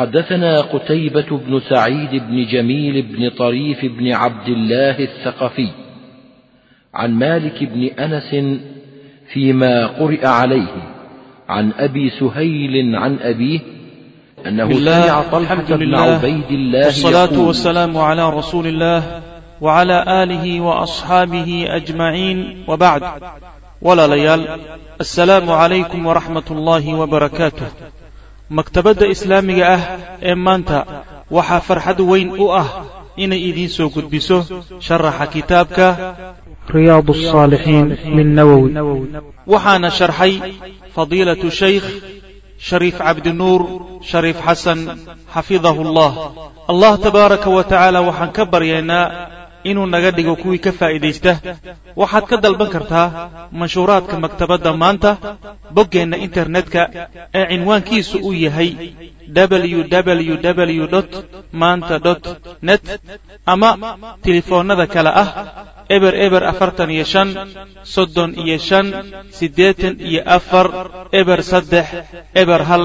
حدثنا قتيبة بن سعيد بن جميل بن طريف بن عبد الله الثقفي عن مالك بن أنس فيما قرئ عليه عن أبي سهيل عن أبيه أنه سمع طلحة بن عبيد الله والصلاة والسلام على رسول الله وعلى آله وأصحابه أجمعين وبعد ولا ليال السلام عليكم ورحمة الله وبركاته maktabadda islaamiga ah ee maanta waxaa farxad weyn u ah inay idiin soo gudbiso sharaxa kitaabka riyaad asaalixiin min nawowi waxaana sharxay fadiilatu shaykh shariif cabdinuur shariif xasan xafidahu allah allah tabaaraka wa tacaala waxaan ka baryaynaa inuu naga dhigo kuwii ka faa'iidaysta waxaad ka dalban kartaa manshuuraadka maktabadda maanta boggeenna internetka ee cinwaankiisu uu yahay www maanta net ama tilifoonnada kale ah eber eber afartan iyo shan soddon iyo shan siddeetan iyo afar eber saddex eber hal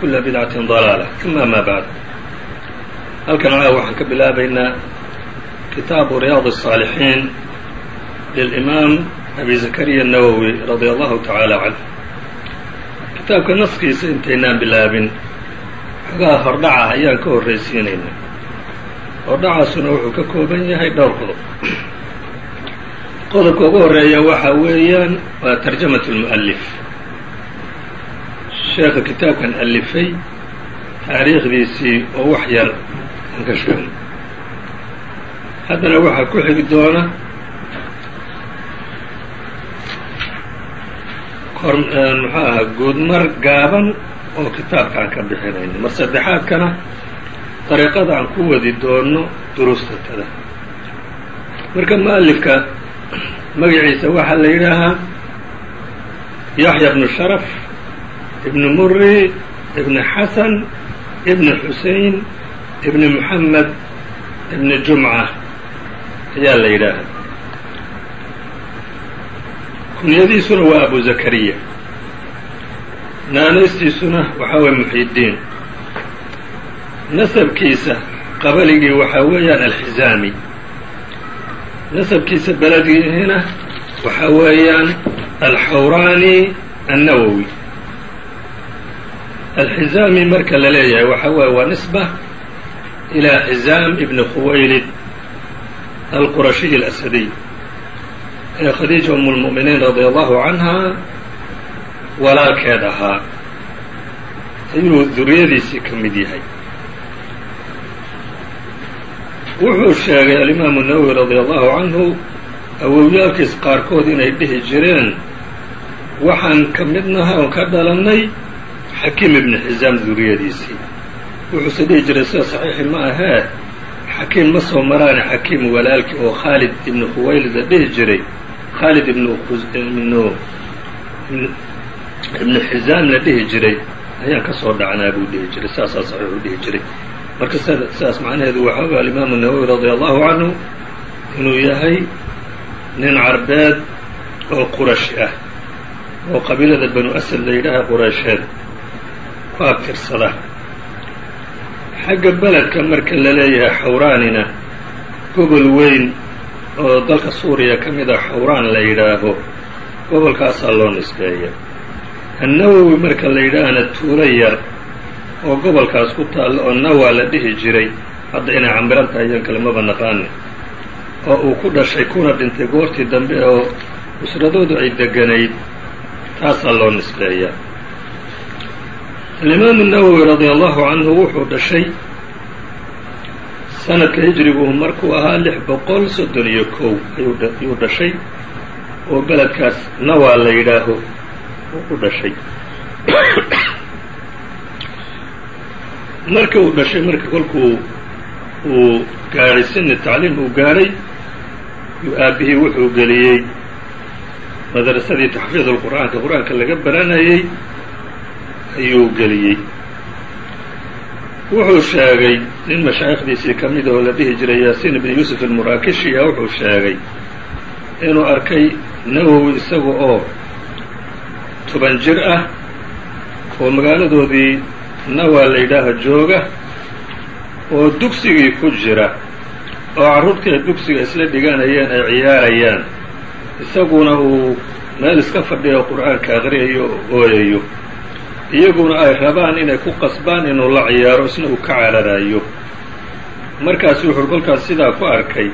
محدثاتها وكل بدعة ضلالة ثم ما بعد halkan aa waxaan ka bilaabaynaa kitaabu ryaad الصاalixiin lilإimaam abi zakariya الnawowi radi allahu tacaala canh kitaabka naskiisa intaynaan bilaabin xogaha hordhaca ayaan ka horraysiinaynaa hordhacaasuna wuxuu ka kooban yahay dhowr qodob qodobka ugu horeeya waxa weeyaan waa tarjamat اlmu'alif sheekha kitaabkan alifay taariikhdiisii oo wax yar aan ka sheegno haddana waxaa ku xigi doona kor muxuu ahaa guudmar gaaban oo kitaabka aan ka bixinayno mar saddexaadkana dariiqada aan ku wadi doono duruustatada marka mu'alifka magaciisa waxaa la yidhaahaa yaxya bnu sharaf ibnu muri ibn xasan ibn xusein ibn moxamed ibn jumca ayaa la yidhaahaa kunyadiisuna waa abu zakariya naanaystiisuna waxaa waye muxidiin nasabkiisa qabaligii waxaa weeyaan alxizaami nasabkiisa beledgiihina waxaa weeyaan alxawraani annawowi alxizaami marka la leeyahay waxaa weeye waa nisba ilaa xizaam ibni khuwaylid alqurashiy alasadiy ee khadiija um lmu'miniin radia allahu canha walaalkeed ahaa ayuu duriyadiisii ka mid yahay wuxuu sheegay alimaamu nawowi radia allahu canhu awowyaalkiis qaarkood inay dhihi jireen waxaan ka midnaha oon ka dhalannay xakiim ibni xizaam duriyadiisii wuxuuse dhihi jiray sida saxiixi ma ahee xakiim ma soo maraane xakiim walaalkii oo khaalid ibnu khuwaylida dhihi jiray. Khaalid ibnu ibnu la dhihi jiray. Ayaan ka soo dhacnaa buu dhihi jiray saasaa saxiixu dhihi jiray. Marka sidaas macnaheedu waxaa way alimaamu nawowi radia allahu canhu inuu yahay nin carbeed oo qurashi ah oo qabiilada banu asad la yidhaaha quraysheed ku abtirsada xagga beledka marka la leeyahay xawraanina gobol weyn oo dalka suuriya ka mid a xawraan la yidhaaho gobolkaasaa loo nisbeeya. Annawowi marka la yidhaahana tuulo yar oo gobolkaas ku taalla oo nawaa la dhihi jiray hadda inay cambiran tahay iyan kale maba naqaani. Oo uu ku dhashay kuna dhintay goortii dambe oo usradoodu ay deganayd taasaa loo nisbeeyaa alimaamu nawowi radia allahu canhu wuxuu dhashay sanadka hijrigu markuu ahaa lix boqol soddon iyo kow ayuu dhashay oo beledkaas nawaa la yidhaaho ku dhashay markii uu dhashay marka kolkuu uu gaadhay sini tacliim uu gaadhay yuu aabbihii wuxuu geliyey madrasadii taxfiid lqur'aanka qur'aanka laga baranayey ayuu geliyey. Wuxuu sheegay nin mashaayikhdiisii ka mid oo la dhihi jiray yaasiin ibni yuusuf almuraakishiya wuxuu sheegay inuu arkay nawowi isaga oo toban jir ah oo magaaladoodii nawaa la yidhaaha jooga oo dugsigii ku jira oo carruurtii ay dugsiga isla dhiganayeen ay ciyaarayaan. Isaguna uu meel iska fadhiyo qur'aanka aqriyayo oo ooyayo iyaguna ay rabaan inay ku qasbaan inuu la ciyaaro isna uu ka cararayo markaasu wuxuu kolkaas sidaa ku arkay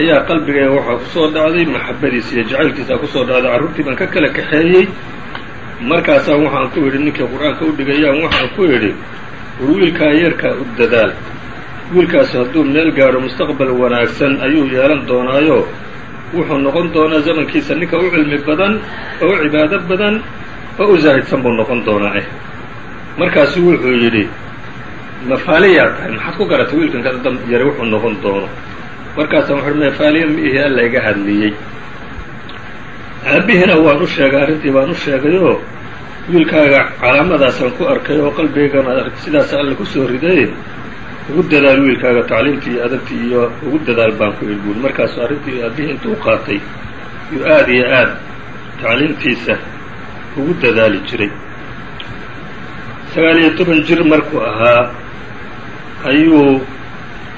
ayaa qalbigeega waxaa ku soo dhacday maxabadiisa iyo jacaylkiisaa ku soo dhacday carruurtii baan ka kala kaxeeyey. Markaasaan waxaan ku idhi ninkii qur'aanka u dhigayaan waxaan ku idhi war wiilkaa yarkaa u dadaal. Wiilkaasi hadduu meel gaadho mustaqbal wanaagsan ayuu yeelan doonaayo. Wuxuu noqon doonaa zamankiisa ninka u cilmi badan oo u cibaado badan oo u zaahidsan buu noqon doonaa eh. Markaasu wuxuu yidhi mafaaliyaa tahay maxaad ku garatay wiilkan ka dam yare wuxuu noqon doono. Markaasaan wuxu mafaaliya ma ihi alla iga hadliyey. Aabihiina waan u sheegay arrintii baan u sheegayoo wiilkaaga calaamadaasaan ku arkay oo qalbigaygana sidaas alle ku soo riday ugu dadaal wiilkaaga tacliimtii iyo adabtii iyo ugu dadaal baan ku idhi buuli markaasu arrintii aabihii intuu qaatay yuu aada iyo aad tacliimtiisa ugu dadaali jiray. Sagaal iyo toban jir markuu ahaa ayuu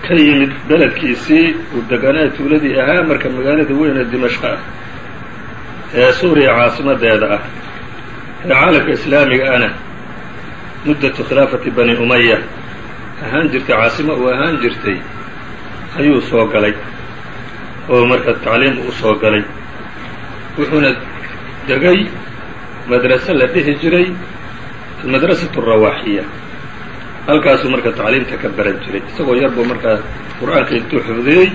ka yimid beledkiisii uu deganaa tuuladii ahaa marka magaalada weyn ee dimashqa ah ee suuriya caasimadeeda ah ee caalamka islaamiga ana muddatu khilaafati bani umaya ahaan jirtay caasimo uu ahaan jirtay ayuu soo galay oo marka tacliim u soo galay. Wuxuuna degay madrase la dhihi jiray almadrasatu arawaaxiya halkaasuu marka tacliimta ka baran jiray. Isagoo yar buu markaa qur'aanka intuu xifdiyey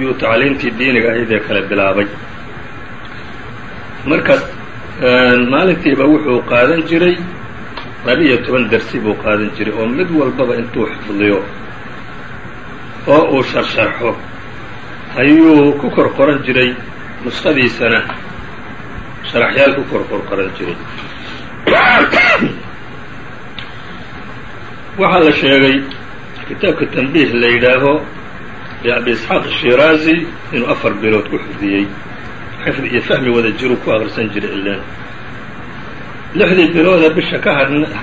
yuu tacliimtii diiniga ahayd kale bilaabay. Markaas maalintiiba wuxuu qaadan jiray laba-iyo toban dersi buu qaadan jiray oo mid walbaba intuu xifdiyo oo uu sharsharxo ayuu ku kor qoran jiray nuskhadiisana sharaxyaal ku kor kor qoran jiray waxaa la sheegay kitaabka tanbiih la yidhaaho ee abi isxaaq shiraazi inuu afar bilood ku xifdiyey. Xifdi iyo fahmi wada jiruu ku akrisan jiray ileen lixdii bilooda bisha ka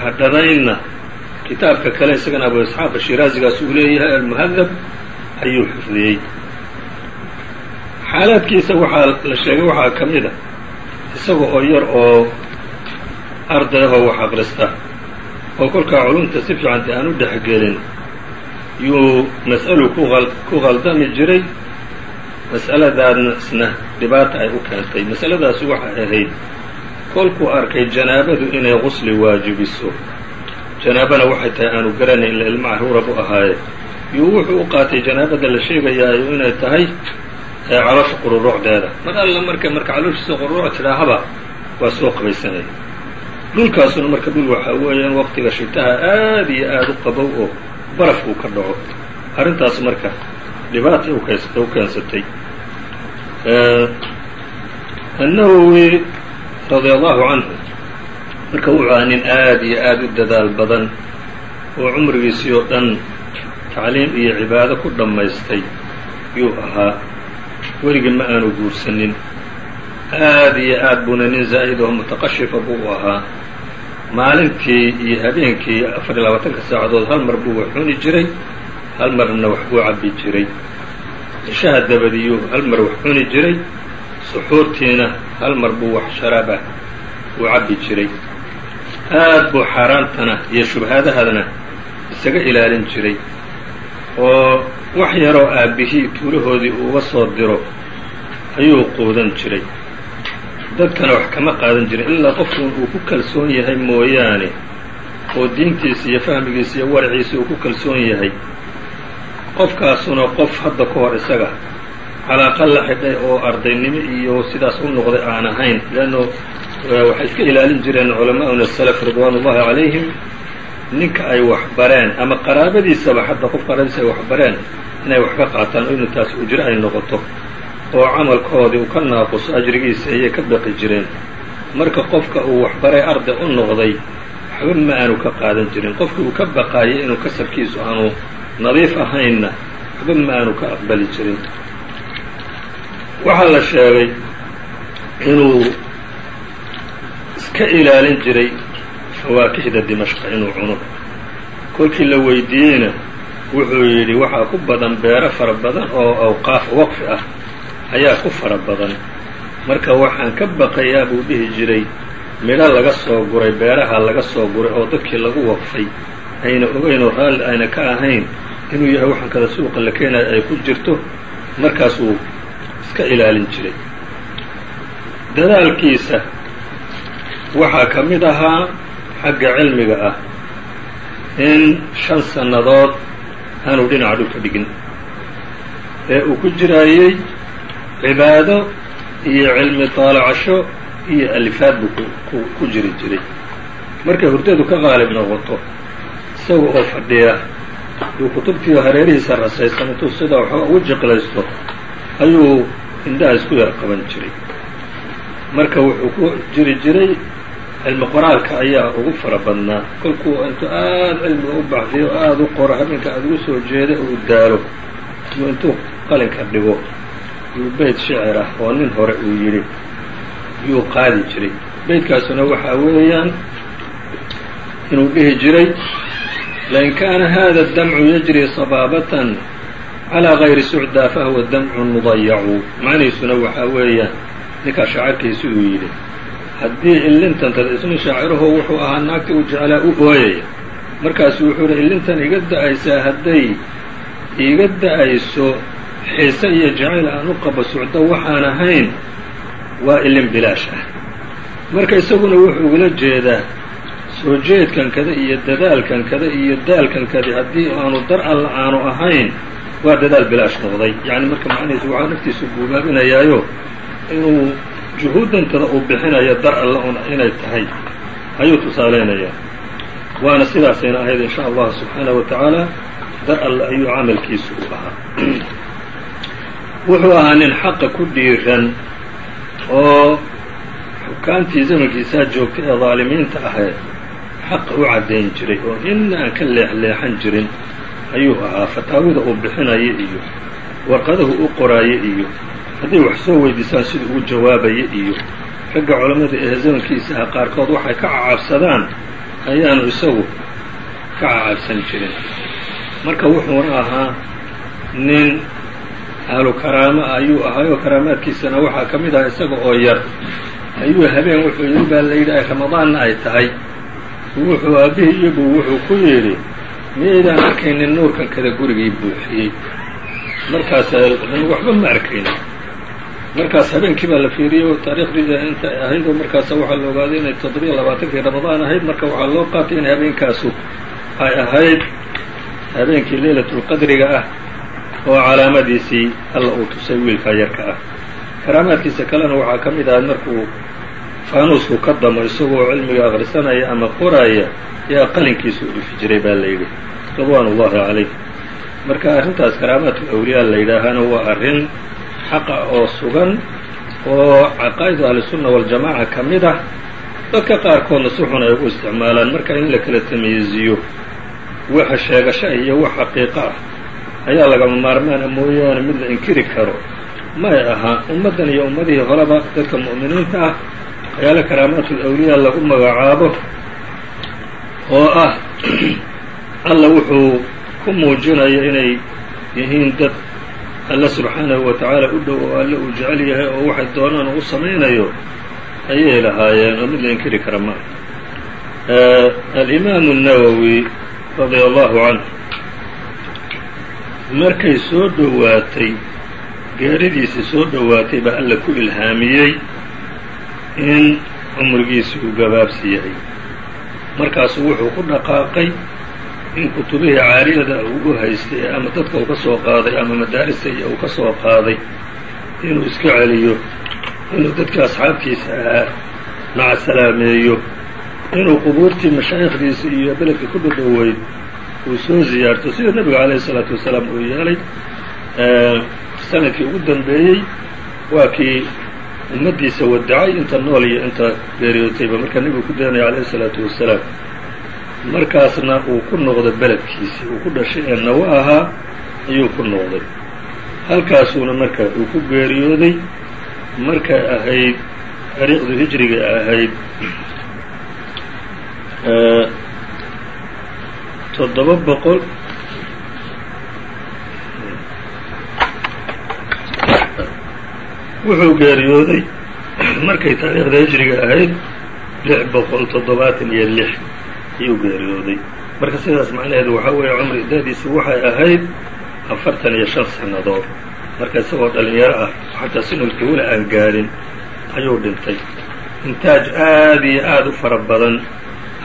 hadhanaynna kitaabka kale isagana abu isxaaq shiraazigaas uu leeyahay almuhadab ayuu xifdiyey. Xaalaadkiisa waxaa la sheegay waxaa ka mid a isaga oo yar oo arday ahoo wax aqrista oo kolkaa culumta si fiicanta aan u dhexgelin yuu mas'alu ku qaldami jiray. Mas'aladaasna dhibaata ay u keentay. Masaladaasi waxay ahayd kolkuu arkay janaabadu inay qusli waajibiso. Janaabana waxay tahay aanu garanayn ila ilma caruura bu ahaaye. Yuu wuxuu u qaatay janaabada la sheegayaayo inay tahay caloosha qururuucdeeda mar alla marka marka calooshiisa qururuuc tidhaahaba waa soo qabaysanaya dhulkaasuna marka dhul waxaa weeyaan waqtiga shitaha aad iyo aada u qabow oo barafkuu ka dhaco. Arrintaas marka dhibaata u keensatay. Annawowi radia allahu canhu marka wuxuu ahaa nin aad iyo aad u dadaal badan oo cumrigiisii oo dhan tacliim iyo cibaado ku dhammaystay yuu ahaa weligii ma aanu guursanin. Aad iyo aad buuna nin zaa'id oo mutaqashifa buu u ahaa. Maalintii iyo habeenkii afar iyo labaatanka saacadood hal mar buu wax cuni jiray hal marna wax buu cabbi jiray. Cishaha dabadiyuu hal mar wax cuni jiray suxuurtiina hal mar buu wax sharaabah uu cabbi jiray. Aad buu xaaraantana iyo shubhaadahadana isaga ilaalin jiray. Oo wax yaroo aabbihii tuulahoodii uuga soo diro ayuu quudan jiray. Dadkana wax kama qaadan jirin. Ilaa qofkuun uu ku kalsoon yahay mooyaane oo diintiisa iyo fahmigiisa iyo waraciisa uu ku kalsoon yahay. Qofkaasuna qof hadda ka hor isaga calaaqa la xidhay oo ardaynimo iyo sidaas u noqday aan ahayn. Leanno waxay iska ilaalin jireen culamaa'una salaf ridwaan ullahi calayhim ninka ay wax bareen ama qaraabadiisaba xataa qof qaraabadiisa ay wax bareen inay wax ka qaataan oo inu taas ujro ay noqoto oo camalkoodii uu ka naaquso ajrigiisa ayay ka baqi jireen. Marka qofka uu waxbaray arday u noqday waxba ma aanu ka qaadan jirin. Qofkii uu ka baqaayay inuu kasabkiisu aanu nadiif ahaynna waxba ma aanu ka aqbali jirin. Waxaa la sheegay inuu iska ilaalin jiray fawaakihda dimashqa inuu cuno. Kolkii la weydiiyeyna wuxuu yidhi waxaa ku badan beero fara badan oo awqaaf waqfi ah ayaa ku fara badan. Marka waxaan ka baqayaa buu dhihi jiray. Midho laga soo guray beeraha laga soo guray oo dadkii lagu waqfay ayna ogeyn oo raalli ayna ka ahayn inuu yahay waxaan kada suuqa la keenaya ay ku jirto. Markaasuu iska ilaalin jiray. Dadaalkiisa waxaa ka mid ahaa xagga cilmiga ah in shan sannadood aanu dhinaca dhulka dhigin. Ee uu ku jiraayey cibaado iyo cilmi daalacasho iyo alifaad buu ku jiri jiray. Markay hurdadu ka qaalib noqoto isaga oo fadhiya yuu kutubtii hareerihiisa rasaysan intuu sidaa waxooga ugu jiqlaysto ayuu indhaha isku yar qaban jiray. Marka wuxuu ku jiri jiray cilmi qoraalka ayaa ugu fara badnaa. Kolkuu intuu aada cilmiga u baxdiyo o aada u qoro habeenka aada ugu soo jeeda uu daalo. Yuu intuu qalinka dhigo yuu beyt shicir ah oo nin hore uu yidhi yuu qaadi jiray. Beytkaasuna waxaa weeyaan inuu dhihi jiray lain kaana hada اdamcu yajri sabaabatan calىa gayri sucdaa fahuwa damcun mudayacu macnihiisuna waxaa weeyaan ninkaa shaacirkiisu uu yidhi haddii illintantada isna shaaciraho wuxuu ahaa naagta uu jeclaa u ooyaya markaasuu wuxuu hi illintan iga da'aysaa hadday iga da'ayso xiise iyo jacayl aan u qabo sucdo waxaan ahayn waa ilin bilaash ah. Marka isaguna wuxuu ula jeedaa soo jeedkan kada iyo dadaalkan kada iyo daalkan kadi haddii aanu dar alla aanu ahayn waa dadaal bilaash noqday. Yacni marka macnihiisu waxaa naftiisu buugaabinayaayo inuu juhuudantada uu bixinayo dar alla un inay tahay ayuu tusaaleynayaa waana sidaasayna ahayd in sha allahu subxaanahu wa tacaala dar alla ayuu camalkiisu u ahaa wuxuu ahaa nin xaqa ku dhiiran oo xukaantii zamankiisaa joogtay ee daalimiinta ahayd xaqa u caddayn jiray oo inna aan ka leexleexan jirin ayuu ahaa. Fataawida uu bixinaya iyo warqadahu u qoraaye iyo hadday wax soo weydiisaan siduu ugu jawaabaya iyo ragga culammada ee zamankiisaha qaarkood waxay ka cacabsadaan ayaanu isagu ka cacabsan jirin. Marka wuxuuna ahaa nin ahlu karaamo ayuu ahaayoo karaamaadkiisana waxaa ka mid aha isaga oo yar. Ayuu habeen wuxuu yidhi baa la yidhi ay ramadaanna ay tahay. Wuxuu aabbihii iyagu wuxuu ku yidhi miyaydaan arkaynin nuurkan kada gurigii buuxiyey. Markaas waxba ma arkaynin markaas habeenkii baa la fiiriyey taariikhdii inta ahayd oo markaasa waxaa la ogaaday inay toddobiyo labaatankii ramadaan ahayd. Marka waxaa loo qaatay in habeenkaasu ay ahayd habeenkii leylatulqadriga ah oo calaamadiisii alla uu tusay wiilkaa yarka ah. Karaamaadkiisa kalena waxaa ka mid ahayd markuu faanuusku ka damo isagoo cilmiga akhrisanaya ama qoraya yaa qalinkiisu dhifi jiray baa la yidhi. Ridwaan ullahi calayh marka arrintaas karaamaatu awliyaa la yidhaahaana waa arrin xaqa oo sugan oo caqaa'idu ahlisunna waljamaaca ka mid ah dadka qaarkoodna si xun ay ugu isticmaalaan. Marka in la kala tamyiiziyo waxa sheegasho iyo wax xaqiiqo ah ayaa lagama maarmaana mooyaane mid la inkiri karo. May ahaa ummaddan iyo ummadihii horeba dadka mu'miniinta ah waxyaale karaamaatul awliyaa lagu magacaabo oo ah alla wuxuu ku muujinayo inay yihiin dad alle subxaanahu wa tacaala u dhow oo alle uu jecel yahay oo waxay doonaan uu samaynayo ayay lahaayeen oo mid la inkiri kara ma alimaamu الnawowi radia allahu canhu markay soo dhowaatay geeridiisii soo dhowaatay baa alla ku ilhaamiyey in cumrigiisi uu gabaabsi yahay. Markaasuu wuxuu ku dhaqaaqay in kutubihii caariyada uu u haystay ama dadka uu ka soo qaaday ama madaarista iyo uu ka soo qaaday inuu iska celiyo inuu dadka asxaabtiisa ahaa maca salaameeyo inuu qubuurtii mashaayikhdiisa iyo beledka ku dhadhoweyd uu soo ziyaarto sida nebigu calayhi isalaatu wasalaam uu yeelay sannadkii ugu dambeeyey waa kii ummaddiisa wadacay inta nool iyo inta geeriyootayba markaa nebigu ku dayanaya calayhi isalaatu wasalaam markaasna uu ku noqday beledkiisii uu ku dhashay ee nawo ahaa ayuu ku noqday. Halkaasuuna marka uu ku geeriyooday markay ahayd taariikhdu hijriga ahayd toddoba boqol wuxuu geeriyooday markay taariikhda hijriga ahayd lix boqol toddobaatan iyo lix ayuu geeriyooday. Marka sidaas macnaheedu waxaa weeye cumri daadiisu waxay ahayd afartan iyo shan sannadood. Marka isagoo dhalinyaro ah xataa sinulkii weli aan gaadhin ayuu dhintay. Intaaj aad iyo aada u fara badan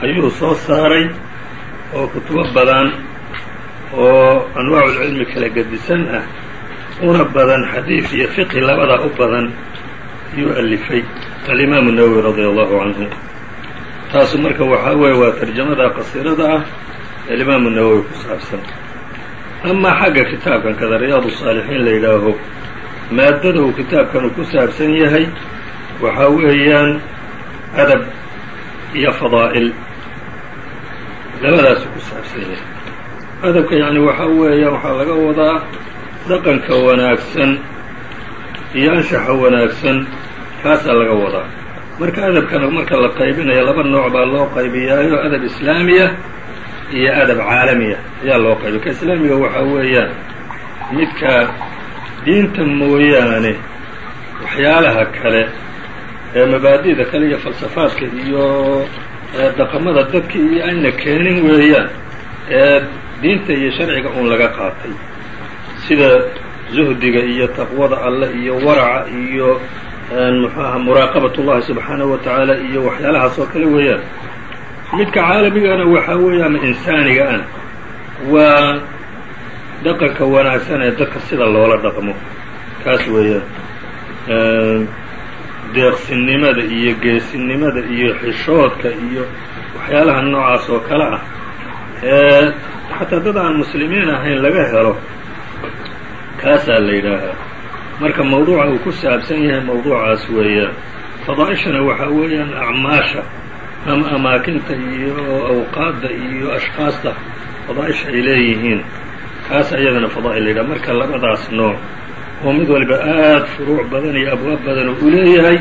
ayuu soo saaray oo kutubo badan oo anwaaculcilmi kala gedisan ah una badan xadiid iyo fiqhi labadaa u badan ayuu alifay alimaamu nawowi radia allahu canhu taasu marka waxaa weeye waa tarjamada qasiirada ah ee alimaamu nawowi ku saabsan. Amaa xagga kitaabkan kada riyaadu saalixiin la yidhaaho maadada uu kitaabkanu ku saabsan yahay waxaa weeyaan adab iyo fadaa'il. Labadaasu ku saabsan yahay. Adabka yacni waxaa weeyaan waxaa laga wadaa dhaqanka wanaagsan iyo anshaxa wanaagsan kaasaa laga wadaa marka adabkana marka la qaybinayo laba nooc baa loo qaybiyaayo. Adab islaamiya iyo adab caalamiya ayaa loo qaybiya ka islaamiga waxaa weeyaan midka diinta mooyaane waxyaalaha kale ee mabaadi'da kale iyo falsafaadka iyo dhaqamada dadka iyo ayna keenin weeyaan ee diinta iyo sharciga uun laga qaatay. Sida zuhdiga iyo taqwada alleh iyo waraca iyo muxuaha muraaqabat ullahi subxaanahu wa tacaala iyo waxyaalahaas oo kale weeyaan. Midka caalamigana waxaa weeyaan insaaniga ana waa dhaqanka wanaagsan ee dadka sida loola dhaqmo. Kaas weeyaan. Deeqsinimada iyo geesinimada iyo xishoodka iyo waxyaalaha noocaas oo kale ah ee xataa dad aan muslimiin ahayn laga helo kaasaa la yidhaahaa marka mawduuca uu ku saabsan yahay mawduucaas weeyaan fadaa'ishana waxaa weeyaan acmaasha ama amaakinta iyo awqaadda iyo ashkaasta fadaa'isha ay leeyihiin. Kaas ayadana fadaa'il la yidhaha. Marka labadaas nooc oo mid waliba aada furuuc badan iyo abwaab badan oo u leeyahay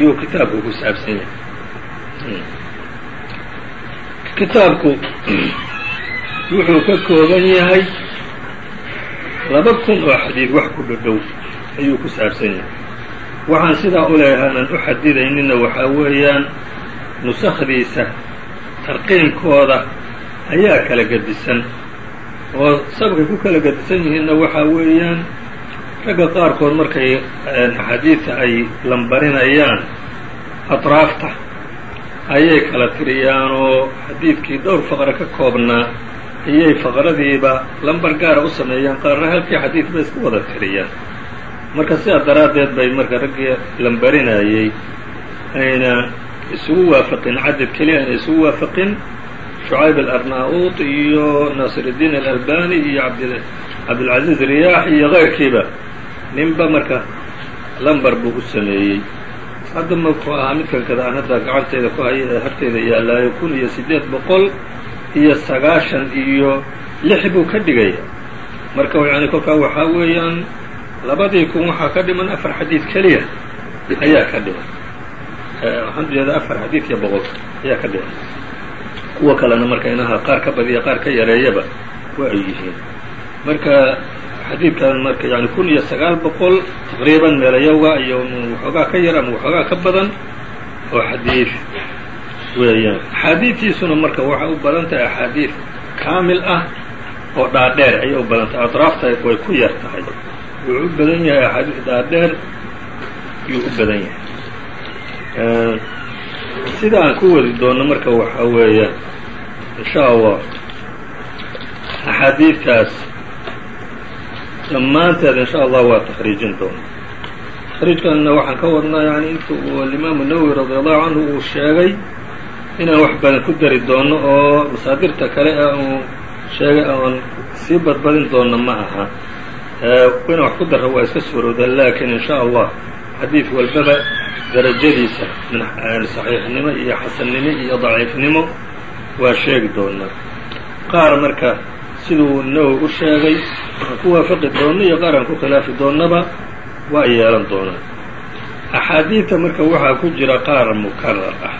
iyuu kitaabku ku saabsan yahay. Kitaabku wuxuu ka kooban yahay laba kun oo xadiid wax ku dhadhow ayuu ku saabsan yahay. Waxaan sidaa u leeyahay u xadidaynina waxaa weeyaan nusakhdiisa tarqiimkooda ayaa kala gedisan oo sababkay ku kala gedisan yihiinna waxaa weeyaan ragga qaarkood markay axaadiidta ay lambarinayaan atraafta ayay kala tiriyaan oo xadiidkii dhowr faqre ka koobnaa ayay faqradiiba lambar gaara u sameeyaan qaarna halkii xadiid bay isku wada tiriyaan marka sidaa daraaddeed bay marka raggii lambarinayey ayna isugu waafaqin cadad keliya ayna isugu waafaqin shucayb alarnauut iyo naasiruddiin alalbani iyo cabdilcaziiz riyaax iyo keyrkiiba ninba marka lambar buu u sameeyey. Hadda markuu ahaa midkan kada aan hadda gacanteyda ku haya ee harteyda yaallaayo kun iyo siddeed boqol iyo sagaashan iyo lix buu ka dhigaya marka yani kolkaa waxaa weeyaan labadii kun waxaa ka dhiman afar xadiid keliya. Ayaa ka dhiman. Waxaan u jeedaa afar xadiid iyo boqol. Ayaa ka dhiman. Kuwa kalena marka inaha qaar ka badiya qaar ka yareeyaba waa ay yihiin. Marka xadiidkan marka yani kun iyo sagaal boqol taqriiban meelayoga iyo waxoogaa ka yar ama waxoogaa ka badan oo xadiid. Weeyaan. Axaadiidtiisuna marka waxay u badan tahay axaadiid kaamil ah oo dhaadheer ayay u badan tahay. Adraafta way ku yar tahay wuxuu u badan yahay axaadiid dhaadheer yuu u badan yahay. Sida aan ku wadi doono marka waxaa weeya insha allah axaadiidtaas dhammaanteed insha allah waa takriijin doona. Takriijkanna waxaan ka wadnaa yani inta uu alimaamu nawowi radi allahu canhu uu sheegay inaan wax badan ku dari doono oo masaadirta kale ee uu sheegay oon sii badbadin doono ma aha inaan wax ku darra waa iska suurowda laakiin in sha allah xadiid walbaba darajadiisa saxiixnimo iyo xasannimo iyo daciifnimo waa sheegi doonaa. Qaar marka siduu nawowi u sheegay aan ku waafaqi doono iyo qaar aan ku khilaafi doonnaba waa yeelan doonaa. Axaadiidta marka waxaa ku jira qaar mukarar ah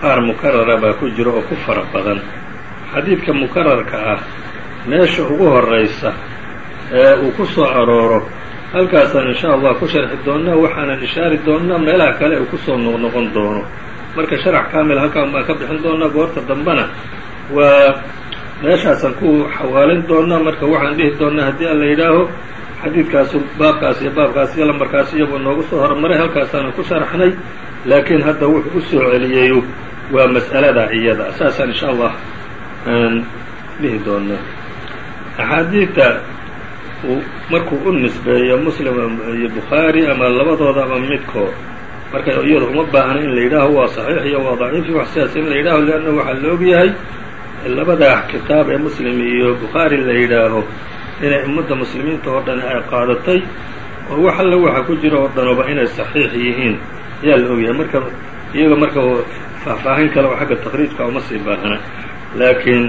qaar mukarara baa ku jira oo ku fara badan. Xadiidka mukararka ah meesha ugu horaysa ee uu ku soo arooro. Halkaasaan insha allah ku sharxi doonnaa waxaanan ishaari doonnaa meelaha kale uu ku soo noqnoqon doono. Marka sharax kaamil halkaan baan ka bixin doonaa goorta dambena waa meeshaasaan ku xawaalin doonaa marka waxaan dhihi doonaa haddii alla yidhaaho xadiidkaasu baabkaas iyo baabkaas iyo lambarkaas iyagoo noogu soo hormaray halkaasaanan ku sharaxnay. Laakiin hadda wuxuu u soo waa mas'alada iyada. Saasaan insha allah aan dhihi doonaa axaadiidta markuu u nisbeeyo muslim iyo bukhaari ama labadooda ama midkood marka iyadu uma baahna in la yidhaaho waa saxiix iyo waa daciif iyo wax sidaas in la yidhaaho leanna waxaa la ogyahay labada kitaab ee muslim iyo bukhaari la yidhaaho inay ummadda muslimiinta oo dhan ay qaadatay oo wax alla waxa ku jira oo dhanuba inay saxiix yihiin. Ayaa la ogyahay marka iyaga marka faahfaahin kale oo xagga takriijka uma sii baahna. Laakiin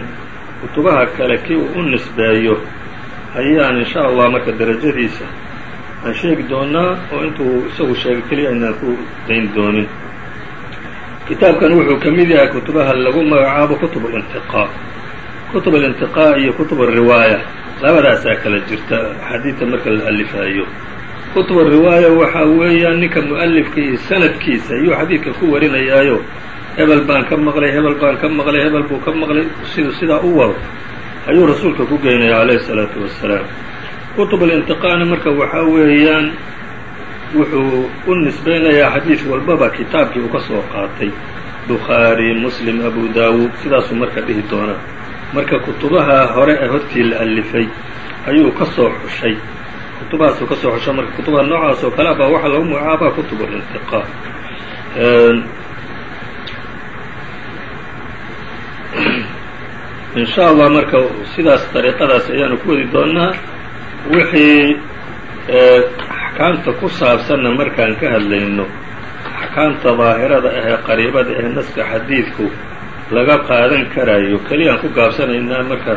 kutubaha kale kii uu u nisbeeyo ayaan insha allah marka darajadiisa. Aan sheegi doonaa oo intuu isagu sheegay keliya aynaan ku dayn doonin. Kitaabkan wuxuu ka mid yahay kutubaha lagu magacaabo kutub alintiqaa kutub alintiqaa iyo kutub alriwaaya labadaasaa kala jirta axaadiidta marka la alifaayo. Kutub alriwaaya waxaa weeyaan ninka mu'alifka iyo sanadkiisa iyuu xadiidka ku warinayaayo. Hebel baan ka maqlay hebel baan ka maqlay hebel buu ka maqlay siduu sidaa u wado ayuu rasuulka ku geynaya calayhi الsalaatu wassalaam. Kutub alintiqaana marka waxaa weeyaan wuxuu u nisbaynayaa xadiid walbaba kitaabkii uu ka soo qaatay. Bukhaari muslim abu daawuud sidaasuu marka dhihi doonaa marka kutubaha hore ee hortii la alifay ayuu ka soo xushay. Kutubahaasuu ka soo xushay marka kutubaha noocaas oo kale baa waxaa lagu magacaabaa kutub alintiqaa in sha allah marka sidaas dariiqadaas ayaanu ku wadi doonaa. Wixii axkaamta ku saabsanna markaan ka hadlayno axkaamta daahirada ahee qariibada ee naska xadiidku laga qaadan karayo keliyaan ku gaabsanaynaa marka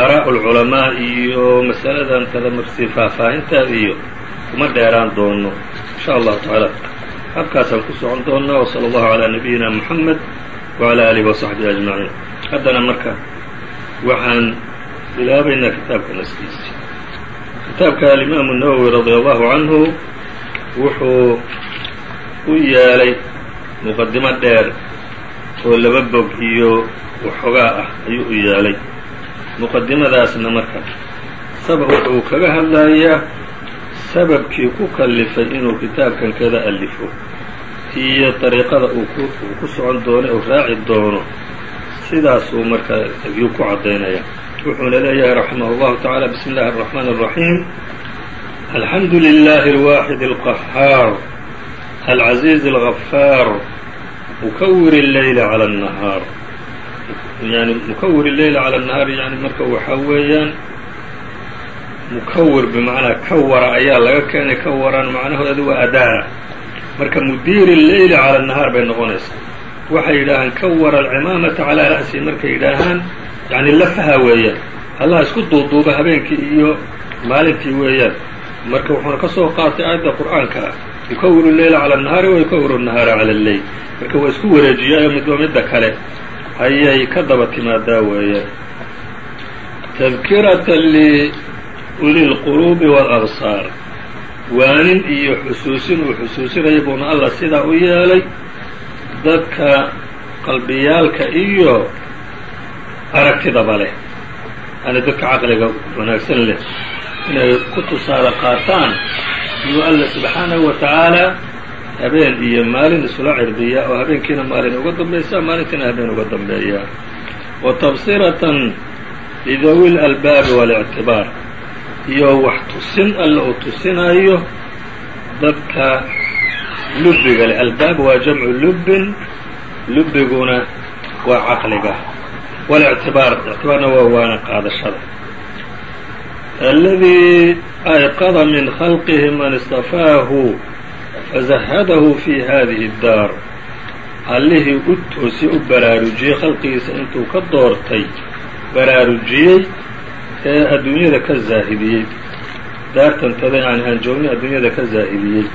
aaraa'u lculamaa iyo masaladan kada marsi faahfaahintaada iyo kuma dheeraan doono insha allahu tacaala. Habkaasaan ku socon doonaa wsala allahu calaa nabiyina moxamed wcalaa aalihi wasaxbihi ajmaciin haddana marka waxaan bilaabaynaa kitaabka naskiisa. Kitaabka alimaamu nawowi radia allahu canhu wuxuu u yeelay muqadimo dheer oo laba bog iyo waxoogaa ah ayuu u yeelay muqadimadaasna marka sabab wuxuu kaga hadlayaa sababkii ku kallifay inuu kitaabkan kada alifo iyo dariiqada uu ku socon doono u raaci doono sidaasuu marka yuu ku caddaynaya wuxuuna leeyahay raximah اllahu taعalى bismi اllahi الرaحman الرaحيim alxamdu لlah الwaxid الqahaar alcaزiiz الغafaar mukawir الleyl عlى النahaar yani mukawir الleyl عalى النahaar yani marka waxaa weeyaan mukawir bimacnaa kawara ayaa laga keenay kawaran macnahoedu waa adaa marka mudiir الleyli calى الnahaar bay noqonaysaa waxay yidhaahaan kawara alcimaamata calaa ra'si markay yidhaahaan yani lafaha weeyaan allaha isku duuduuba habeenkii iyo maalintii weeyaan. Marka wuxuuna ka soo qaatay aayadda qur'aanka ah yukawiru leyla cala annahaari wa yukawiru nahaara cala alleyl marka waa isku wareejiyaayo midba midda kale ayay ka daba timaadaa weeyaan tadkiratan liulilquluubi waalabsaar waanin iyo xusuusin uu xusuusinaya buuna allah sidaa u yeelay dadka qalbiyaalka iyo aragtidaba leh. Yani dadka caqliga wanaagsan leh inay ku tusaale qaataan iyuu alla subxaanahu wa tacaala habeen iyo maalin isula cirdiyaa oo habeenkiina maalin uga dambaysaa maalintiina habeen uga dambeeyaa wa tabsiratan lidawi lalbaabi waاlictibaar iyo wax tusin alla uu tusinayo dadka lubbiga leh. Albaab waa jamcu lubbin. Lubbiguna waa caqliga. Walictibaar ictibaarna waa waana qaadashada. Aladii ayqada min khalqihi man istafaahu fazahadahu fi hadihi اddaar allihii u toosiyey u baraarujiyey khalqigiisa intuu ka doortay baraarujiyey ee adduunyada ka zaahidiyey. Daartantada yani aan joogni adduunyada ka zaahidiyey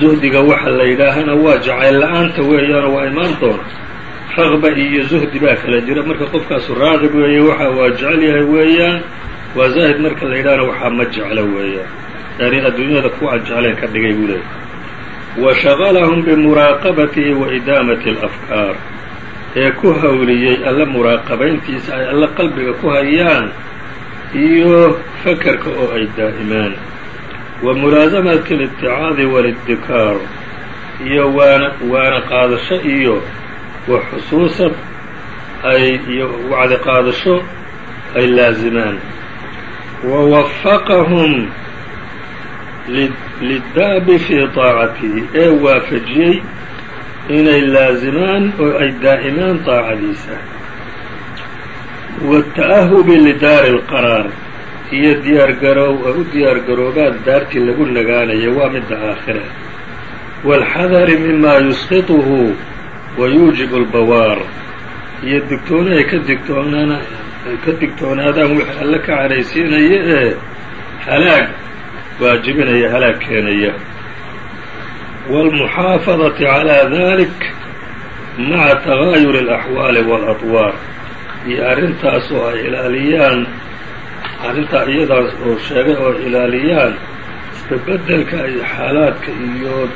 zuhdiga waxa la yidhaahana waa jacayl la'aanta weeyaanoo waa imaan doona raqba iyo zuhdi baa kala jira. Marka qofkaasu raaqib weeye waxa waa jecel yahay weeyaan. Waa zaahid marka la yidhahana waxaa ma jeclo weeyaan. Yani adduunyada kuwa aan jeclayn ka dhigay buu leeyay wa shaqalahum bimuraaqabatihi wa idaamati alafkaar. Ee ku hawliyey alla muraaqabayntiisa ay alla qalbiga ku hayaan iyo fakerka oo ay daa'imaan wa mulaasamati alibticaadi waalibdikaar iyo waana waana qaadasho iyo wa xusuusad ay iyo wacdi qaadasho ay laazimaan wa wafaqahum lidaabi fii طaacatihi ee waafajiyey inay laazimaan oo ay daa'imaan طaacadiisa waالta'ahubi lidaari اlqaraar iyo diyaargarow u diyaargaroobaan daartii lagu nagaanayo waa midda aakhira. Waalxadari mima yusqituhu wa yuujibu albawaar iyo digtooni ay ka digtoonaan ka digtoonaadaan wixii alle ka caraysiinaya ee eh, halaag. Waajibinaya halaag keenaya. Waalmuxaafadati calaa dalik maca tagaayuri alaxwaali waalatwaar iyo arrintaas oo ay ilaaliyaan arrintaa iyadaas oo sheegay oo ilaaliyaan isbedbedelka iyo xaalaadka iyo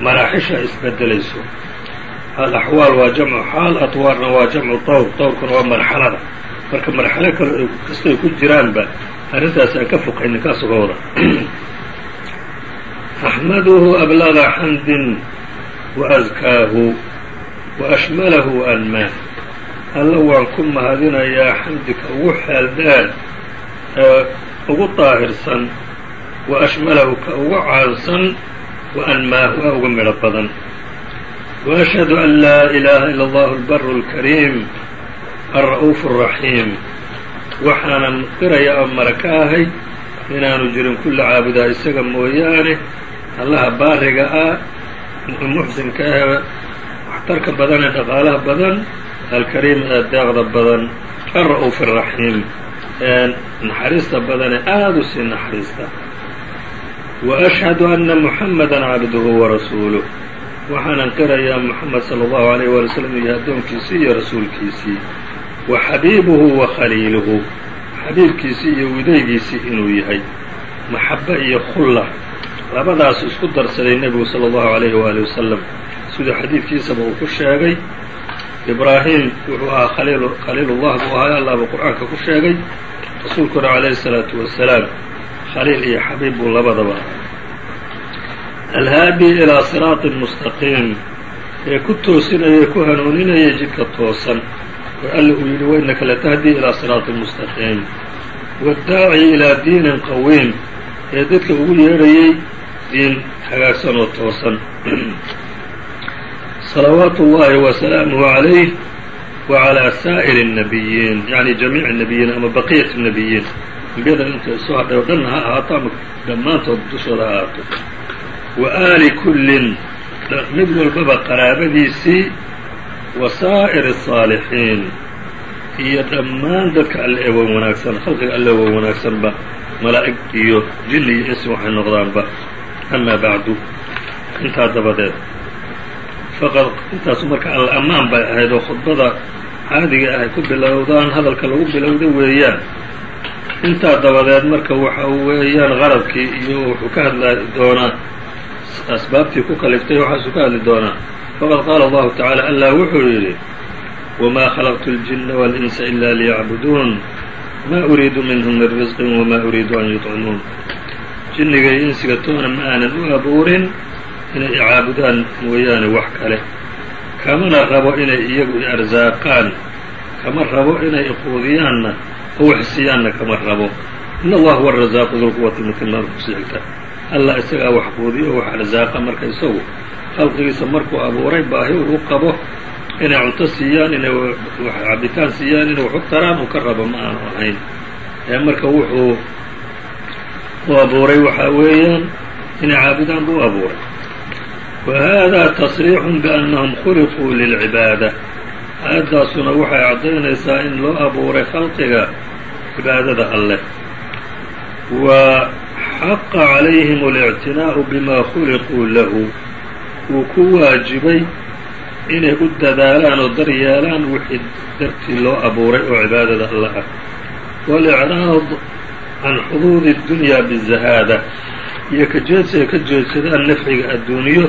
maraaxisha ay isbedelayso alaxwaal waa jamcu xaal atwaarna waa jamcu tawr tawrkuna waa marxalada. Marka marxalo kale kastoy ku jiraanba arrintaas aan ka foqaynin kaasugooda. Axmaduhu ablaga xamdin waazkaahu waashmalahu anmaa. Alla waan ku mahadinayaa xamdika ugu xeel dheer ee ugu daahirsan wa ashmalahu ka ugu caansan wa anmaahu a ugu midho badan. Wa ashhadu an laa ilaaha ila allahu albaru alkariim alra'uufu alraxiim waxaanan qiraya oo mara ka ahay inaanu jirin kulla caabudaa isaga mooyaane allaha baariga ah muxsinka ahe waxtarka badan ee dhaqaalaha badan alkariim ee deeqda badan alra'uuf alraxiim naxariista badan ee aada u sii naxariista وأشhهd أna محamdا cabduhu وrasuuluه waxaanan qirayaa moxamed salى اllahu عalيyh wali slm iyo addoonkiisii iyo rasuulkiisii wa xabiibuhu wa khaliiluhu xabiibkiisii iyo widaygiisii inuu yahay maxabe iyo khulla labadaas isku darsaday nebigu salى اllahu عalayh wali wasalam siduu xadiidkiisaba uu ku sheegay ibraahim wuxuu ahaa khaliilullah buu ahaa allahba qur-aanka ku sheegay rasuulkuna calayhi الsalaatu wasalaam khaliil iyo xabiib buu labadaba alhaadi ilaa siraaطin mustaqiim ee ku toosinaya ee ku hanuuninaya jidka toosan oo alla uu yidhi wainaka latahdii ilaa siraaطin mustaqiim waddaaci ilaa diinin qawiim ee dadka ugu yeedhayay diin hagaagsan oo toosan salawaatu ullaahi wa salaamuhu calayh wa calaa saa'iri الnabiyiin yacni jamiic الnabiyiin ama baqiyat الnabiyiin ambiyada inta soo hadhay oo dhanna ha ahaato ama dhammaantood dushooda ha ahaato wa aali kullin mid walbaba qaraabadiisii wa saa'iri الصaalixiin iyo dhammaan dadka alle ee wan wanaagsan khalqiga alle wan wanaagsanba malaa'ig iyo jinni iyo insi waxay noqdaanba amaa bacdu intaa dabadeed faqad intaasu marka alla ammaan bay ahayd oo khudbada caadiga ahay ku bilowdaan hadalka lagu bilowda weeyaan intaa dabadeed marka waxa weeyaan qaradkii iyo wuxuu ka hadli doonaa asbaabtii ku kaliftay waxaasuu ka hadli doonaa faqad qaala allahu tacaala allah wuxuu yidhi wma khalaqtu اljina wاlinsa ila liyacbuduun ma uriidu minhum min risqin wma uriidu an yuطcimuun jinniga iyo insiga toona ma aanan u abuurin inay icaabudaan mooyaane wax kale. Kamana rabo inay iyagu i-arsaaqaan kama rabo inay iquudiyaanna oo wax siiyaanna kama rabo. In allah huwa arazaaqu dulquwati matilmaada ku sii xigta alla isagaa wax quudiyo wax arsaaqa marka isagu khalqigiisa markuu abuuray baahi uu qabo inay cunto siiyaan inay cabitaan siiyaan inay wax u taraan uu ka rabo ma aanu ahayn. Ee marka wuxuu u abuuray waxaa weeyaan inay caabudaan buu abuuray wa hada tasriixun biannahum khuliquu lilcibaada aayaddaasuna waxay caddaynaysaa in loo abuuray khalqiga cibaadada alleh wa xaqa calayhim اlictinaa'u bima khuliquu lahu wuu ku waajibay inay u dadaalaan oo daryeelaan wixii dartii loo abuuray oo cibaadada alla ah waاlإcraad can xuduudi اdunyaa bizahaada iyo ka jeedsi ay ka jeedsadaan nafciga adduuniyo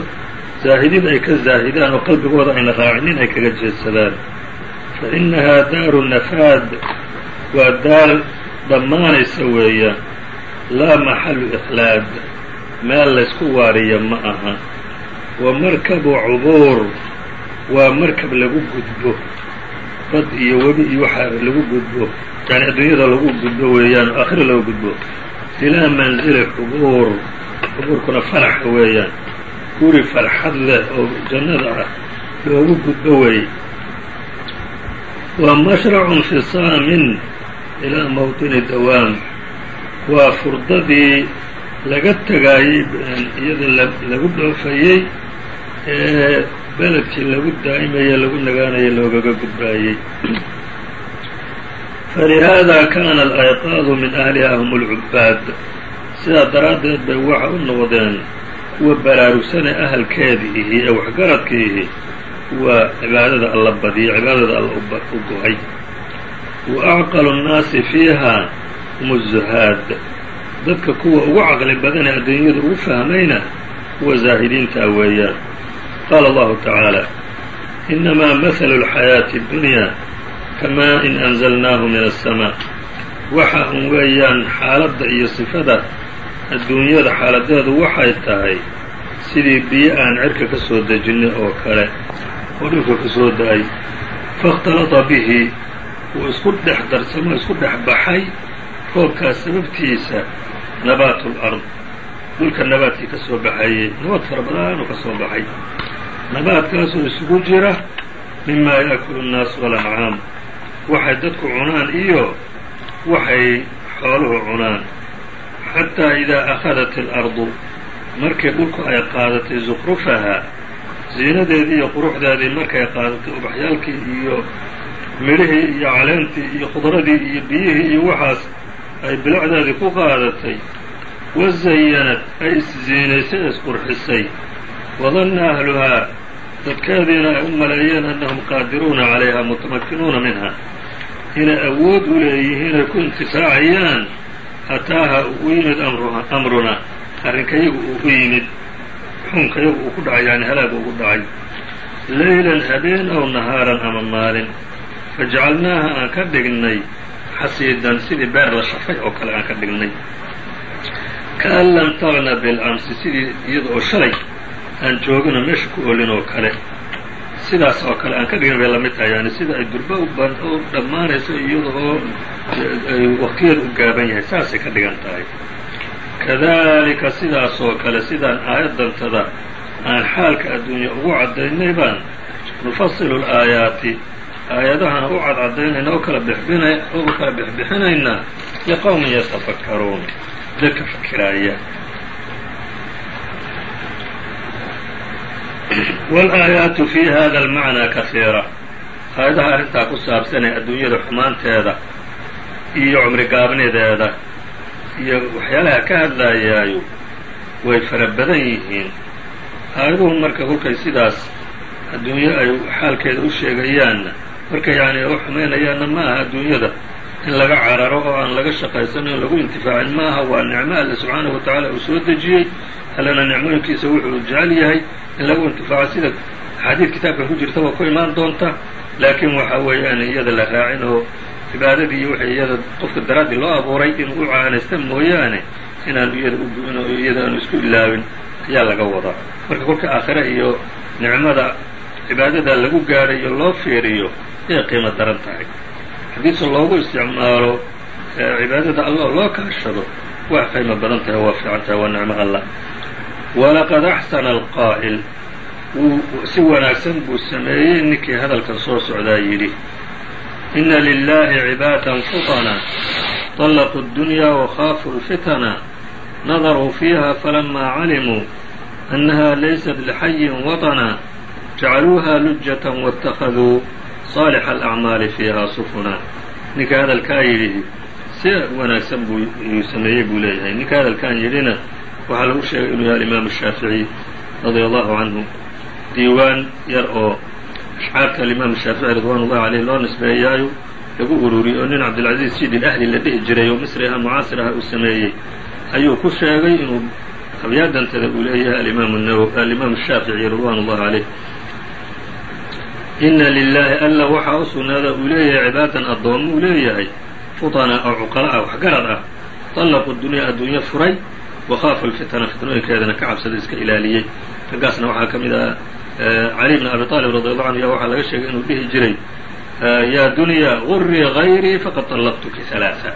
zaahidin ay ka zaahidaan oo qalbigooda ayna raacinin ay kaga jeedsadaan. Fa inahaa daaru nafaad waa daar dhammaanaysa weeyaan laa maxalu ikhlaad meel laysku waariya ma aha. Wa markabu cubuur waa markab lagu gudbo. Bad iyo webi iyo waxa lagu gudbo. Yani adduunyada lagu gudbo weeyaan oo aakhira lagu gudbo ilaa manzili xubuur xubuurkuna faraxa weeyaan. Guri farxad leh oo jannada ah loogu gudbo weeye waa mashracu infisaamin ilaa mawطini dawaam. Waa furdadii laga tegaayey iyada lagu dhoofayey ee beledkii lagu daa'imaye lagu nagaanayay loogaga gudbaayey falihaada kana alayqaadu min ahliha hum اlcubaad sidaa daraaddeed bay waxa u noqdeen kuwa baraarugsane ahalkeeda ihi ee waxgaradka ihi waa cibaadada alla badiya cibaadada alla u go-ay wa acqalu الnaasi fiiha hum الzuhaad dadka kuwa ugu caqli badan ee adduunyada ugu fahmayna kuwa zaahidiintaa weeyaan qaala allahu tacaala inamaa mahalu اlxayaaةi اdunyaa kamaa in anzalnaahu min aلsamaa waxa un weeyaan xaaladda iyo sifada adduunyada xaaladeedu waxay tahay sidii biyo aan cirka ka soo dejinnay oo kale oo dhulka ka soo da-ay faاkhtalata bihi wuu isku dhex darsamo isku dhex baxay roobkaas sababtiisa nabaatu lard dhulka nabaadkii ka soo baxayey nabaad fara badanuu ka soo baxay nabaadkaasoo isugu jira mima yaakulu الnaasu walancaam waxay dadku cunaan iyo waxay xooluhu cunaan. Xataa idaa akhadat اlardu markii dhulku ay qaadatay zuqrufaha ziinadeedii iyo quruxdeedii markay qaadatay ubaxyaalkii iyo midhihii iyo caleentii iyo khudradii iyo biyihii iyo waxaas ay bilacdeedii ku qaadatay wazayanad ay isziinaysay isqurxisay wadanna ahluhaa dadkeediina ay u maleeyeen annahum qaadiruuna calayha mutamakinuuna minha. Inay awood u leeyihiin ay ku intifaacayaan. Ataaha u yimid amruna. Arrinkayagu uu u yimid. Xukunkayagu uu ku dhacay yani halaaga ugu dhacay. Leylan habeen ow nahaaran ama maalin. Fajacalnaaha aan ka dhignay. Xasiidan sidii beer la shafay oo kale aan ka dhignay. Kaan lam tagna bilamsi sidii iyada oo shalay aan joogino meesha ku olin oo kale. Sidaas oo kale aan ka dhignay bay la mid tahay yani sida ay durba u dhammaanayso iyada oo waqtigeeda u gaaban yahay saasay ka dhigan tahay. Kadalika sidaas oo kale sidaan aayaddantada aan xaalka adduunya ugu caddaynay baan nufasilu laayaati aayadahana u cadcadaynayna oo kala bixbina u kala bixbixinaynaa liqowmin yatafakkaruun dadka fakiraaya wاlaayaatu fi hada almacnaa kahiira aayadaha arrintaa ku saabsan ee adduunyada xumaanteeda iyo cumri gaabnideeda iyo waxyaalaha ka hadlayaayo way fara badan yihiin. Aayaduhu marka kolkay sidaas adduunyo ay xaalkeeda u sheegayaanna marka yacni u xumaynayaanna ma aha adduunyada. In laga cararo oo aan laga shaqaysanin oo lagu intifaacin ma aha waa nicmo alle subxaanahu wa tacaala uu soo dejiyey allana nicmooyinkiisa wuxuu jecel yahay in lagu intifaaco sida axaadiid kitaabkan ku jirta waa ku imaan doonta laakiin waxa weeyaan iyada la raacin oo cibaadadii iyo iyada qofka daraaddii loo abuuray inuu u caanaysta mooyaane inaanu iyada ugu'in oo iyada aanu isku ilaawin ayaa laga wadaa. Marka kolka aakhire iyo nicmada cibaadada lagu gaadhayo loo fiiriyo ayay qiimo daran tahay. Haddiise loogu isticmaalo cibaadada allah loo kaashado waa qiimo badan tahay waa fiican tahay waa nicmo allah walaqad axsana alqaa'il si wanaagsan buu sameeyey ninkii hadalkan soo socdaa yidhi ina lilahi cibaadan futana طلqوا الدuنيا وخاafوا الفتنa نadروا فيها فلما calimوا أنها laysت لحyi وطنا جacلوuha لuجة واتخذوu صالح الأعماaل فيها سفنا ninka hadalkaa yidhi si wanaagsan buu sameeyey buu leeyahay ninka hadalkan yidhina waxaa lagu sheegay inuu yahay imaam الشhaafiعي رadي الله عanه diiwaan yar oo أشعاarta الimaam الشhaafiعي رضوان الlahi عalيه loo nisbeeyaayo lagu ururiyey oo nin cabdilcaziiz sidil ahli la dhihi jiray oo misri aha mucaasir aha uu sameeyey ayuu ku sheegay inuu abyaadantada uu leeyahay alimaam الshaafiعي ridwan اllahi عaleyh ina lilaahi alla waxaa u sugnaada uu leeyahay cibaadan addoommo uu leeyahay futana oo cuqala ah waxgarad ah طallaqu dunyaa adduunyo furay wakhaafu lfitna fitnooyinkeedana ka cabsada iska ilaaliyey raggaasna waxaa ka mid ah cali bn abi طaalib radi allahu anhu ya waxaa laga sheegay inuu dhihi jiray yaa dunya gurii hayrii faqad طallaqtuki ثalaaثa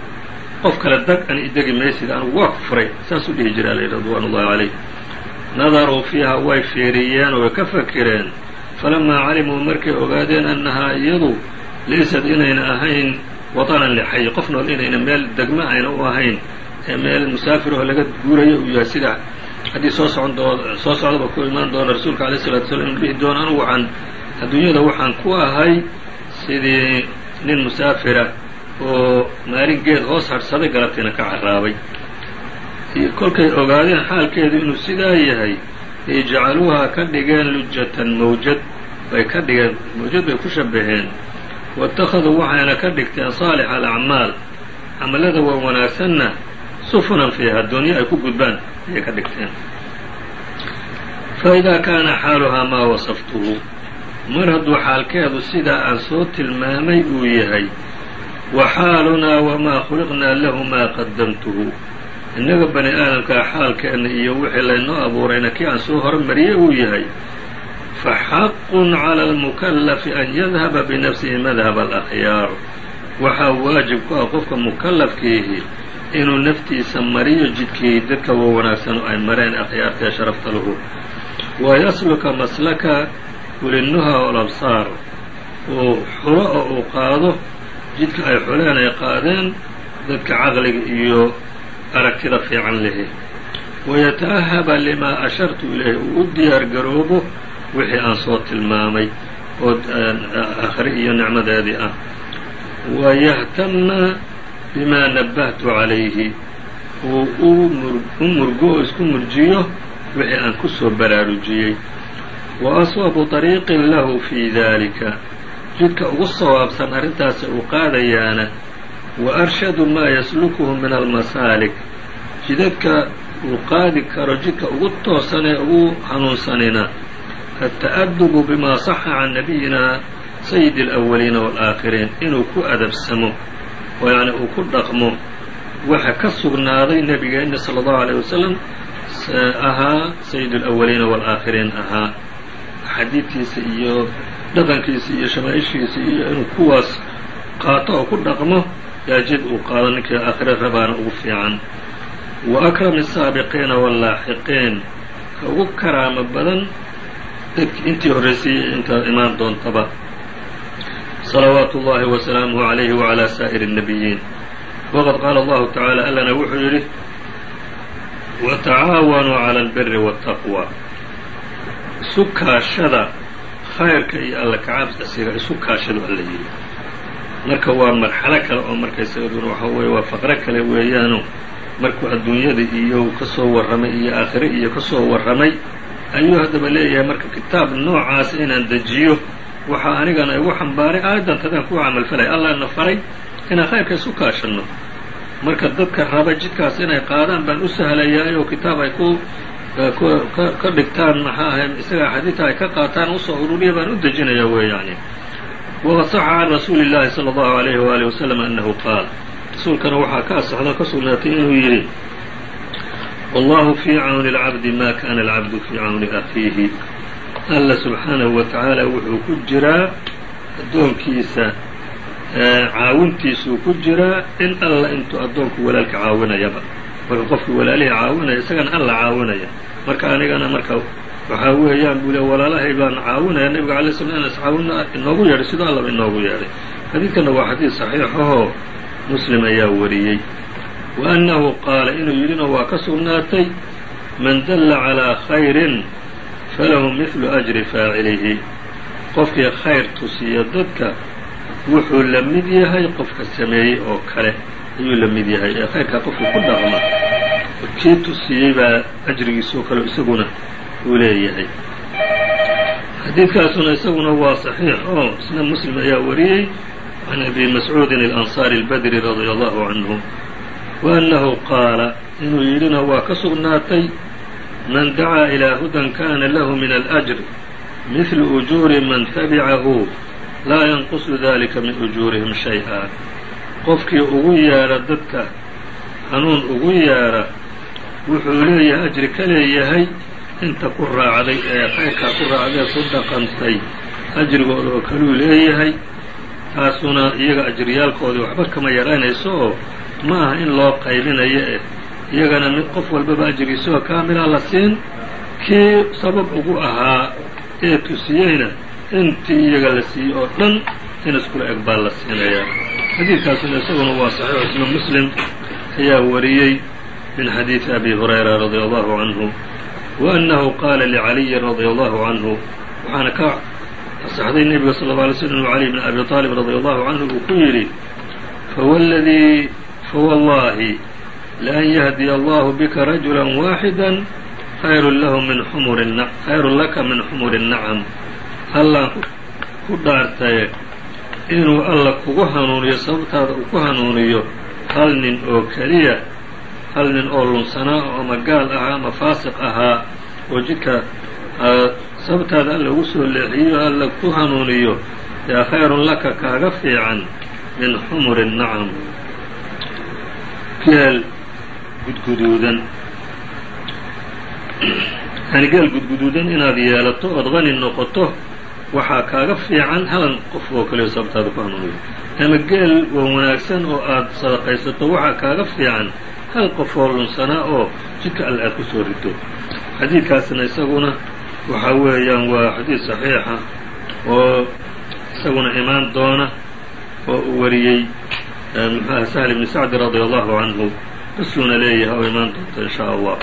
qof kale dag an idegi maysid anugu waa ku furay saasuu dhihi jira alay ridwan ullahi calayh nadaruu fiiha way fiiriyeen oo way ka fakireen falamaa calimuu markay ogaadeen annahaa iyadu laysad inayna ahayn watanan lixay qof nool inayna meel degmo ayna u ahayn ee meel musaafirahoo laga guurayo uu yahay sida haddii soo socon doo soo socdaba ku imaan doona rasuulka alayh الsalatu slam inuu dhihi doono anugu waxaan adduunyada waxaan ku ahay sidii nin musaafira oo maalin geed hoos hadhsaday galabtiina ka carraabay. Kolkay ogaadeen xaalkeedu inuu sidaa yahay ay jacaluuhaa ka dhigeen lujatan mawjad bay ka dhigeen mawjad bay ku shabaheen waittakhaduu waxayna ka dhigteen saalix alacmaal camalada waa wanaagsanna sufunan fiiha doonyo ay ku gudbaan ayay ka dhigteen. Fa idaa kaana xaaluhaa maa wasaftuhu. Mar hadduu xaalkeedu sidaa aan soo tilmaamay uu yahay wa xaalunaa wamaa khuliqnaa lahu maa qadamtuhu innaga bani aadamkaa xaalkeenna iyo wixii laynoo abuurayna kii aan soo hormariyey uu yahay fa xaqun cala almukallafi an yadhaba binafsihi madhaba alakhyaar. Waxaa waajib ku ah qofka mukallafkiihi inuu naftiisa mariyo jidkii dadka wa wanaagsan ay mareen akhyaartaee sharafta lahu. Wa yasluka maslaka ulinuha walabsaar uu xulo oo uu qaado jidka ay xuleen ay qaadeen dadka caqliga iyo aragtida fiican lehi wayata'ahaba limaa ashartu ilayhi uu u diyaar garoobo wixii aan soo tilmaamay oo akhri iyo nicmadeedii ah. Wayahtama bimaa nabbahtu calayhi uu u murgo oo isku murjiyo wixii aan ku soo baraarujiyey. Wa aswabu طariiqin lahu fii dalika jidka ugu sawaabsan arrintaasi uu qaadayaana wa arshadu maa yaslukuhu min almasaalik jidadka uu qaadi karo jidka ugu toosan ee ugu hanuunsanina. Alta'adubu bimaa saxa can nabiyina sayidi alawaliina waalaakhiriin inuu ku adabsamo oo yacni uu ku dhaqmo waxa ka sugnaaday nebigeenna sala allahu alayh wasalam ahaa sayidi alawaliina waalaakhiriin ahaa. Xadiidkiisa iyo dhaqankiisa iyo shamaaishiisa iyo inuu kuwaas qaato oo ku dhaqmo yaa jid uu qaado ninkii aakhire rabaana ugu fiican. Wa akrami asaabiqiina wallaaxiqiin ka ugu karaamo badan dadki intii horraysayey intaa imaan doontaba salawaatu ullahi wasalaamuhu calayhi wacalaa saa'iri الnabiyiin waqad qaala allahu tacaala allana wuxuu yidhi watacaawanuu cala albiri waاtaqwa isu kaashada khayrka iyo alla kacaabsiga isu kaashadu alla yidhi marka waa marxalo kale oo markaysagaduna waxa weeye waa faqro kale weeyaano markuu adduunyada iyo ka soo warramay iyo aakhire iyo ka soo warramay ayuu haddaba leeyahay marka kitaab noocaas inaan dejiyo waxaa anigana igu xambaaray aayaddan tadaan ku camalfalay allahna faray inaan khayrka isu kaashanno marka dadka raba jidkaas inay qaadaan baan u sahlayaay oo kitaab ay ku ka dhigtaan maxaa ahay isaga xadiidta ay ka qaataan usoo ururiya baan u dejinaya weeyaani waqad saxa can rasuuli اllahi salى اllahu alayhi waalihi wasalam annahu qaal rasuulkana waxaa ka asaxdo ka sugnaatay inuu yidhi wallahu fii cawni اlcabdi ma kana alcabdu fii cawni akhiihi alla subxaanahu wa tacaala wuxuu ku jiraa addoonkiisa caawintiisuu ku jiraa in alla intuu addoonku walaalka caawinayaba. Marka qofkii walaalihii caawinaya isagana alla caawinaya. Marka anigana marka waxaa weeyaan buu le walaalahay baan caawinaya nebiga alay slam in iscaawina inoogu yeedhay sidoo allaba inoogu yeedhay xadiidkanna waa xadiid saxiixahoo muslim ayaa wariyey. Wa annahu qaala inuu yidhina waa ka sugnaatay man dalla calaa khayrin falahu mihlu ajri faacilihi qofkii khayrtu siiyo dadka wuxuu la mid yahay qofka sameeyey oo kale ayuu la mid yahay ee khayrkaa qofkii ku dhaqma kii tusiiyey baa ajrigiisoo kale isaguna uu leeyahay xadiidkaasuna isaguna waa saxiix oo isna muslim ayaa wariyey can abi mascuudin alansaari albadri radia allahu canhu wa annahu qaala inuu yidhina waa ka sugnaatay man dacaa ilaa hudan kana lahu min alأjr mihlu ujuuri man tabicahu laa yanqusu dalika min ujuurihim shay-a qofkii ugu yeedha dadka hanuun ugu yeedha wuxuu leeyahay ajri ka leeyahay inta ku raacday ee khayrkaa ku raacday ku dhaqantay ajrigooda oo kaluu leeyahay taasuna iyaga ajriyaalkoodii waxba kama yaraynayso oo ma aha in loo qaybinayo eh iyagana mid qof walbaba ajriisoo kaamila la siin. Kii sabab ugu ahaa ee tusiyeyna intii iyaga la siiyey oo dhan in iskula eg baa la siinayaa. Xadiidkaasuna isaguna waa saxiix isma muslim ayaa wariyey min xadiidi abi hurayra radia allahu canhu waأnnahu qaala licaliyin radia allahu canhu waxaana ka saxday nebiga sal اla alay slm cali bn abi aalib radia allahu canhu uu ku yidhi fawladii fawallaahi لأn yهdiya الله bka رaجuلا واxidا khayr laka min xmur النacم allaan ku dhaartaye inuu alla kugu hanuuniyo sababtaada uu ku hanuuniyo hal nin oo keliya hal nin oo lunsanaa oo ama gaal ahaa ama faasiq ahaa oo jidka sababtaada alla ugu soo leexiyo alla ku hanuuniyo yaa khayrun laka kaaga fiican min xumuri nacam geel gudguduudan. Yani geel gudguduudan inaad yeelato ood qani noqoto waxaa kaaga fiican hal qof oo kaliyo sababtaada ku hanuuniyo ama geel waa wanaagsan oo aad sadaqaysato waxaa kaaga fiican hal qof oo lunsanaa oo jidka alle aad ku soo rido xadiidkaasna isaguna waxa weeyaan waa xadiid saxiixa oo isaguna imaan doona oo uu wariyey mxuaha sahl ibni sacdi radia allahu canhu qisuuna leeyahay oo imaan doonta in shaa allah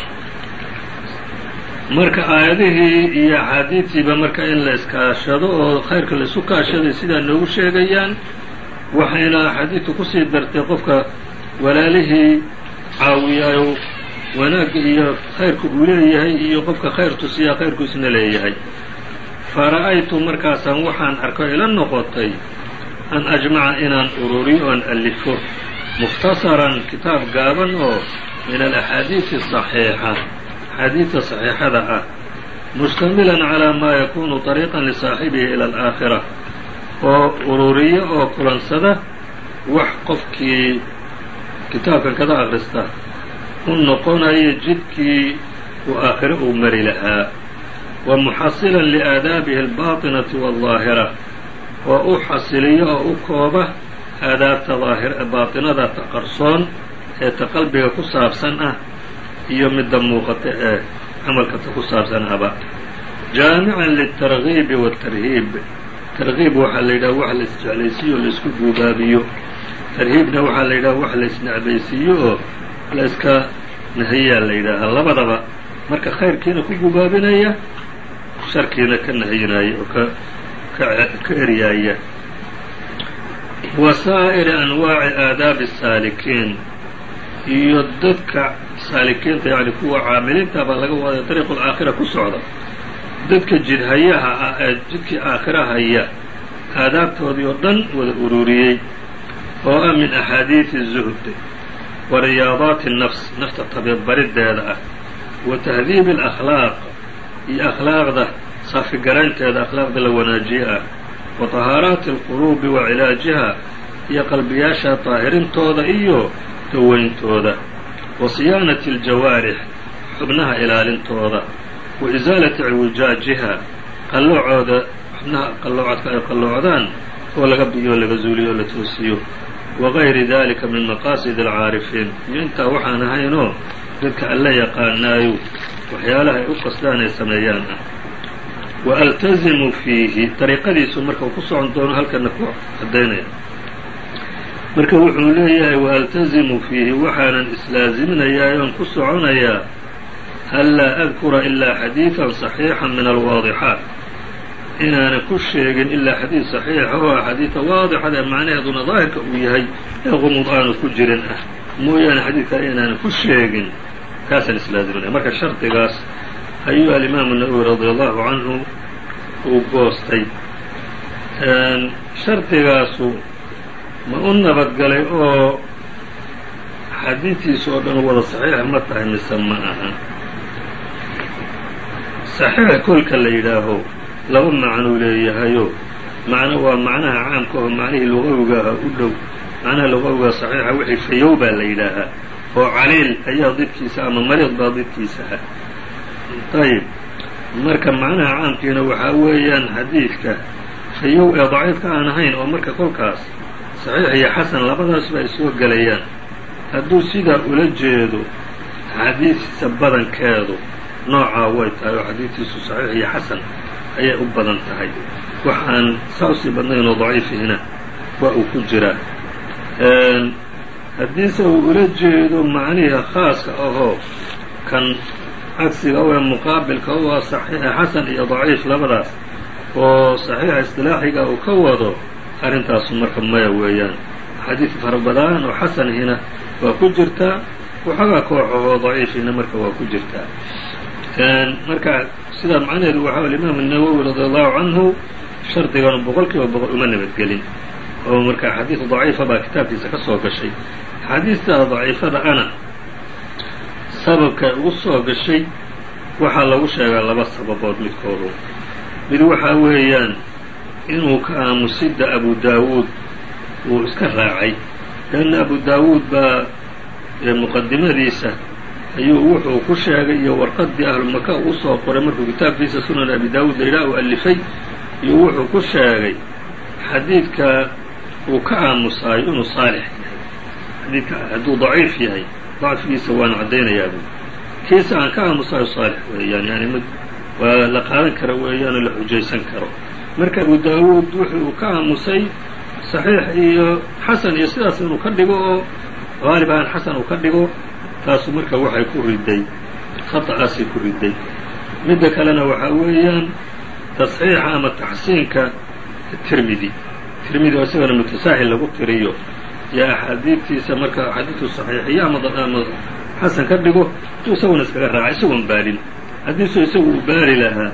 marka aayadihii iyo axaadiidtiiba marka in la iskaashado oo khayrka la isu kaashaday sidaa noogu sheegayaan waxayna axaadiidtu ku sii dartay qofka walaalihii caawiyaayo wanaagga iyo khayrka uu leeyahay iyo qofka khayr tusiyaa khayrku isna leeyahay. Fara'aytu markaasaan waxaan arko ila noqotay an ajmaca inaan ururiyo oan alifo mukhtasaran kitaab gaaban oo min alaxaadiidi asaxiixa axaadiidta saxiixada ah mushtamilan calaa maa yakunu طariiqan lisaaxibihi ila alaakhira oo ururiyo oo kulansada wax qofkii kitaabkan kada akhrista u noqonayo jidkii uu aakhire uu mari lahaa wa muxasilan liaadaabihi albaatinati waالظaahira oo u xasiliyo oo u kooba aadaabta baatinada taqarsoon ee ta qalbiga ku saabsan ah iyo midda muuqata ee camalka ta ku saabsan ahba. Jaamican liلtargiibi waاtarhiib targiib waxaa la yidhaha wax laisjeclaysiiyo oo la isku duubaabiyo tarhiibna waxaa la yidhaha wax laisnacbaysiiyo oo laiska iska la yidhaaha labadaba. Marka khayrkiina ku gubaabinaya sharkiina ka nahiyinaya oo ka ka ka eryaaya wa saa'iri anwaaci aadaabi saalikiin iyo dadka saalikiinta yacni kuwa caamiliinta baa laga waday dariiqu laakhira ku socda. Dadka jidhayaha ah ee jidkii aakhira haya aadaabtoodii oo dhan wada ururiyey oo ah min axaadiidi zuhd wa riyaadaati nafs nafta tabibariddeeda ah wa tahdiibi alakhlaaq iyo akhlaaqda saafigaraynteeda akhlaaqda la wanaajiye ah wa طahaaraati اlquluubi wa cilaajiha iyo qalbiyaasha daahirintooda iyo dawayntooda wa siyaanati اljawaarix xubnaha ilaalintooda wa isaalati ciwijaajiha qalloocooda xubnaha qalloocadka ay qalloocdaan oo laga biyo laga zuuliyo o la toosiyo wagayri dalika min maqaasid alcaarifiin iyo intaa waxaan ahaynoo dadka alla yaqaanaayo waxyaalaha ay u qasdaan ay sameeyaan ah wa altazimu fiihi dariiqadiisu marka uu ku socon doono halkana ku caddaynaya marka wuxuu leeyahay waaltazimu fiihi waxaanan islaaziminayaa oon ku soconayaa anlaa adkura ilaa xadiidan صaxiixa min alwaadixaat inaanan ku sheegin ilaa xadiid صaxiixa oo axaadiida waadixada ee macnaheeduna daahirka uu yahay ee qumud aanu ku jirin ah mooyaane xadiid kale inaanan ku sheegin kaasaan islaaziminaya marka shardigaas ayuu alimaamu nawowi radi allahu canhu uu goostay. Shardigaasu ma u nabadgalay oo xadiidtiisa oo dhan wada saxiixa ma tahay mise ma aha. Saxiixa kolka la yidhaaho laba macnuu leeyahayo macno waa macnaha caamka oo macnihii luqawiga aha u dhow macnaha luqawiga saxiixa wixii fayow baa la yidhaahaa oo caliil ayaa didkiisa ama mariid baa didkiisa ah ayib marka macnaha caamkiina waxaa weeyaan xadiidka fayow ee daciifka aan ahayn oo marka kolkaas saxiix iyo xasan labadaasba ay soo gelayaan. Hadduu sidaa ula jeedo xadiidkiisa badankeedu noocaa way tahay oo xadiidkiisu saxiix iyo xasan ayay u badan tahay. Waxaan saa u sii badnayn oo daciifihina waa uu ku jiraa haddiise uu ula jeedo macnihi khaaska ahoo kan cagsiga u ee muqaabilka u ah xasan iyo daciif labadaas oo saxiixa istilaaxiga uu ka wado arrintaasu marka maya weeyaan. Xadiid fara badan oo xasanihina waa ku jirtaa waxoogaa kooxahoo daciifihina marka waa ku jirtaa marka sidaa macnaheedu waxaa alimaam الnawowi radi allahu canhu shardiganu boqol kiiba boqol uma nabadgelin oo marka xadiid daciifa baa kitaabkiisa ka soo gashay. Xadiidta daciifada ana sababkay ugu soo gashay waxaa lagu sheegaa laba sababood midkoodu. Mid waxaa weeyaan inuu ka aamusidda abu daawuud uu iska raacay. Leanna abu daawuud baa muqadimadiisa ayuu wuxuu ku sheegay iyo warqaddii ahlumaka uu soo qoray markuu kitaabkiisa sunan abi daawuud layidhaah uu alifay iyo wuxuu ku sheegay xadiidka uu ka aamusaayo inuu saalix yahay. Xadiidka hadduu daciif yahay dacfigiisa waan caddaynayaa bu kiisa aan ka aamusaayo saalix weeyaan yani mid waa la qaadan kara weeyaanoo la xujaysan karo. Marka abu daawuud wuxuu ka aamusay saxiix iyo xasan iyo sidaas inuu ka dhigo oo haalib ahaan xasan uu ka dhigo taasu marka waxay ku riday khaطa'aasay ku riday midda kalena waxaa weeyaan tasxiixa ama taxsiinka tirmidi. Tirmidi oo isagana mutasaahil lagu tiriyo iyo axaadiidtiisa marka axaadiidtu saxiixiyo ama ama xasan ka dhigo intuu isaguna iskaga raacay isagoon baalin. Haddiisu isagu uu baari lahaa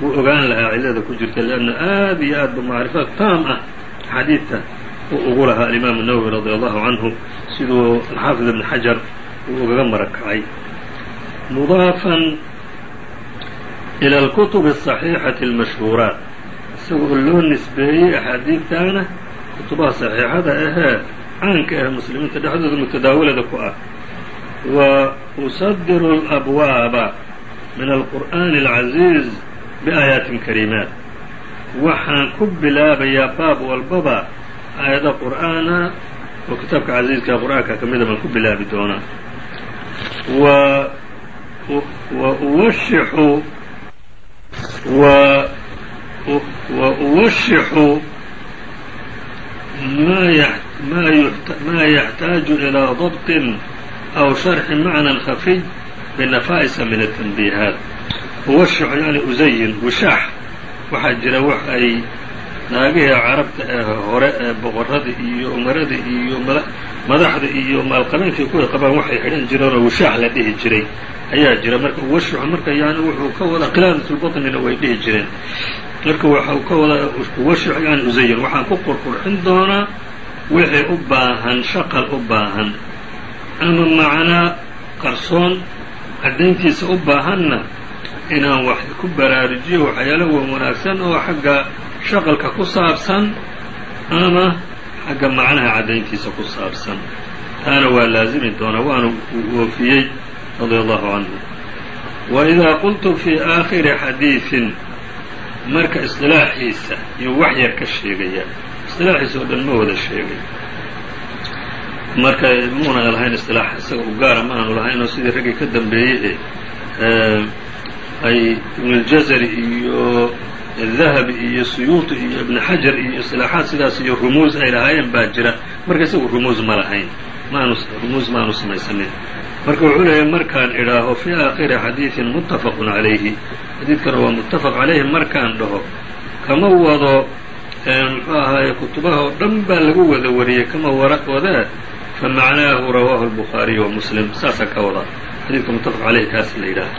wuu ogaan lahaa cillada ku jirta leanna aad iyo aad ba macrifaad taam ah xadiidta uu ugu lahaa. Alimaamu nawowi radi allahu canhu siduu alxaafid ibn xajar uu ugaga marakacay. Mudaafan ila alkutub asaxiixati almashhuuraat. Isagoo loo nisbeeyey axaadiidtaana kutubaha saxiixada ahee caanka ah muslimiinta dhexdooda mutadaawilada ku ah. Wa usadiru alabwaaba min alqur'aani alcaziiz biaayaatin kariimaat. Waxaan ku bilaabayaa baab walbaba aayado qur'aana oo kitaabka casiiska qur'aanka ka mida baan ku bilaabi doonaa. Wa wa uwashixu wa wa uwashixu ma yaxtaaju ilىa dabطin aw sharxi macnan khafiy binafaa'isa min atanbiihaat uwashixu yani uzayin wishaax waxaa jira wax ay naagihii carabta ee hore ee boqorada iyo umarada iyo madaxda iyo maalqabeenkii kuway qabaan waxay xidhan jireen oo wishaax la dhihi jiray ayaa jira marka uwashixu marka yani wuxuu ka wada qilaadatulbaطnina way dhihi jireen marka waxau ka wada uwashix yani uzayin waxaan ku qurqurxin doonaa wixii u baahan shaqal u baahan ama macnaa qarsoon caddayntiisa u baahanna inaan wax ku baraarujiyo waxyaalo wan wanaagsan oo xagga shaqalka ku saabsan ama xagga macnaha caddayntiisa ku saabsan. Taana waa laazimi doonaa waanu woofiyey radia allahu canhu. Wa idaa qultu fii aakhiri xadiidin marka isilaaxiisa iyo wax yar ka sheegaya isطilaaxiisa oo dhan ma wada sheegay marka muuna lahayn isilaax isaga u gaara ma aanu lahayn oo sidii raggii ka dambeeyey ee ay ibnuljazari iyo dahabi iyo suyuuti iyo ibn xajar iyo isilaaxaad sidaas iyo rumuus ay lahaayeen baa jira. Marka isagu rumuus ma lahayn. Maanu rumuus maanu samaysanin. Marka wuxuu leeyahy markaan idhaaho fii aakhiri xadiidin muttafaqun calayhi xadiidkana waa muttafaq calayhi markaan dhaho kama wado muxuu ahaaye kutubaha oo dhan baa lagu wada wariyey kama wadee famacnaahu rawaahu الbukhaariyu wa muslim saasaa ka wada xadiidka muttafaq caleyhi kaas la yidhaaha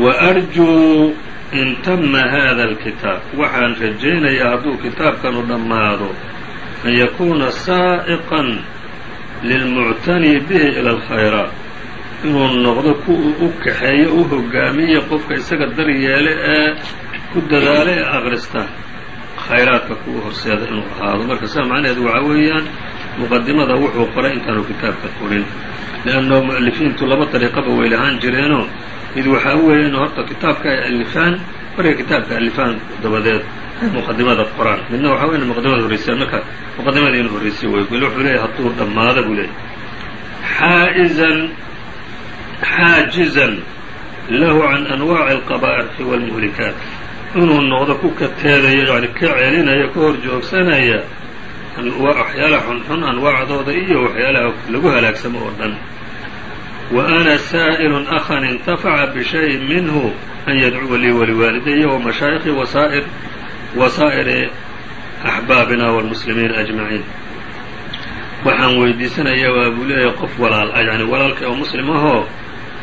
wa arjuu in tama hada اlkitaab waxaan rajaynayaa hadduu kitaabkanu dhammaado an yakuuna saa'iqan lilmuctani bihi ila alkhayraat inuu noqdo ku u kaxeeyo u hogaamiya qofka isaga dar yeele ee ku dadaala ee akrista khayraadka kuwa horseeda inuu ahaado. Marka saa macnaheedu waxaa weeyaan muqadimada wuxuu qoray intaanu kitaabka qorin leanno mu'alifiintu laba dariiqaba way lahaan jireenoo mid waxaa weeye inu horta kitaabka ay alifaan markay kitaabka alifaan dabadeed ay muqadimada qoraan. Midna waxaa wey ina muqadimada horreysaan marka muqadimadii inu horreysay way bal wuxuu leeyahy hadduu dhammaado buu leeyahy xaa'izan xaajizan lahu can anwaaci alqabaa'ixi waalmuhlikaat inuu noqdo ku kateedaya yani ka celinaya ka hor joogsanaya waxyaalaha xunxun anwaacdooda iyo waxyaalaha lagu halaagsamo oo dhan. Wa ana saa'ilun akhan intafaca bishayin minhu an yadcuwa lii waliwaalidaya wa mashaayikhi wasaa'ir wasaa'iri axbaabina waalmuslimiina ajmaciin. Waxaan weydiisanayaa waa buu leeyahay qof walaal ah yani walaalkay oo muslim ahoo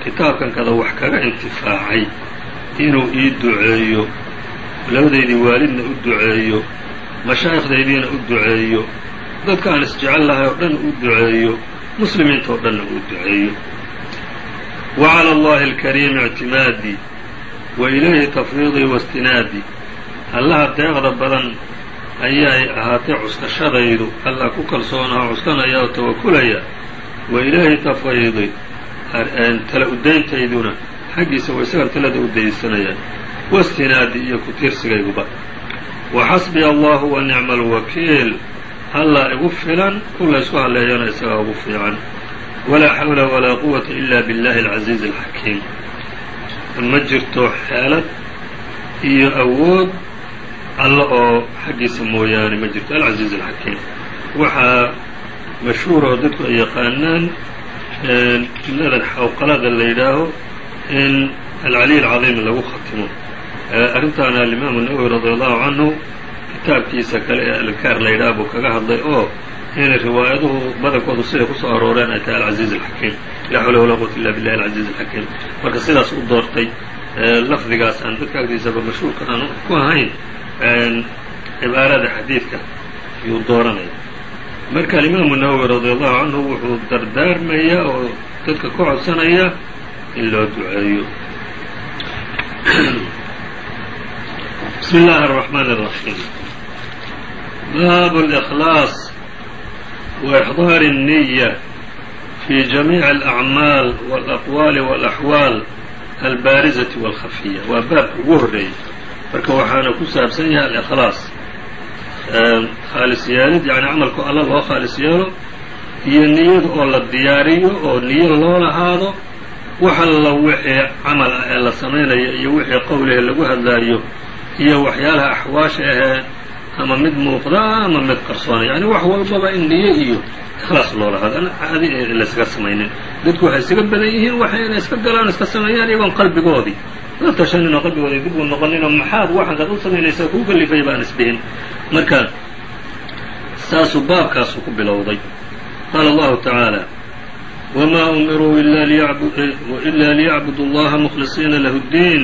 kitaabkan kada wax kaga intifaacay inuu ii duceeyo labadaydii waalidna u duceeyo mashaayikhdaydiina u duceeyo dadka aan isjecel lahay oo dhan u duceeyo muslimiinta oo dhanna uu duceeyo. Wa cala allahi alkariimi ictimaadii wa ilayhi tafriidii waistinaadii allaha deeqda badan ayay ahaatay cuskashadaydu allah ku kalsoonaha cuskanaya oo tawakulaya. Wa ilaahi tafriidi tala udayntayduna xaggiisa wa isagan talada u wastinaadi iyo ku tiirsigayguba waxasbiya allahu wa nicma alwakiil allah igu filan ku laysku halleeyana isagaa ugu fiican. Walaa xawla walaa quwata ila biاllahi alcaziizi alxakiim ma jirto xeelad iyo awood alla oo xaggiisa mooyaane ma jirto alcaziiz alxakiim waxaa mashhuur oo dadku ay yaqaanaan xawqalada la yidhaaho in alcaliy alcadiim lagu khatimo arrintaana alimaamu nawowi radia allahu canhu kitaabkiisa kale ee alkaar la yidhaha buu kaga hadlay oo inay riwaayaduhu badankoodu siday ku soo arooreen ay tahay alcaziiz alxakiim laa xawla walaa quwata illa billahi alcaziiz alxakiim marka sidaas u doortay lafdigaas aan dadka agtiisaba mashhuurka aan ku ahayn cibaarada xadiidka ayuu dooranaya marka alimaamu nawowi radia allahu canhu wuxuu dardaarmayaa oo dadka ka codsanaya in loo duceeyo بسم الله الرحمن الرحيم باب الإخلاص وإحضار النية في جميع الأعمال والأقوال والأحوال الباaرزة والخفية waa baabka ugu horeeyey marka waxaana ku saabsan yahay الإkلاaص khaalis yeelid yani camalku alla loo khaalis yeelo iyo niyada oo la diyaariyo oo niyo loo lahaado wax alla wixii camal ah ee la samaynayo iyo wixii qowlihe lagu hadlaayo iyo waxyaalaha axwaasha ahee ama mid muuqda ama mid qarsoona yani wax walbaba in niyo iyo ikhlaas loo lahaado an caadi laysaga samaynin. Dadku waxay isaga badan yihiin waxay inay iska galaan iska sameeyaan iyagoon qalbigoodii la tashanin oo qalbigoodii dib u noqonin oo maxaad waxaad u samaynaysaa kuu kalifay baan isbihin marka saasuu baabkaasuu ku bilowday. Qaala allahu tacaala wma umiruu ila liyacbudu اllaha mkhlisiina lahu اddiin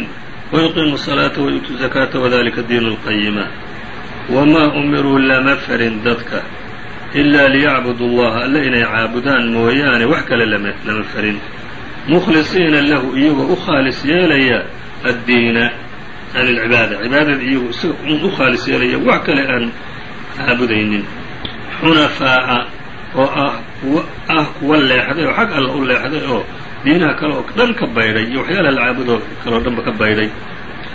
ويqiimu الصلاaةa ويuؤtuu الزakاةa وdalika diin الqayima wmaa umiruu lama farin dadka إilaa liyacbudu اllaha alle inay caabudaan mooyaane wax kale lama farin mukhlisiina lahu iyagoo u khaalis yeelaya addiina an اlcibaada cibaadada iyagoo isaga un u khaalis yeelaya wax kale aan caabudaynin xunafaa'a oo ah ah kuwa leexday oo xag alla u leexday oo diinaha kale oo dhan ka baydhay iyo waxyaalaha la caabudoo kaleoo dhanba ka baydhay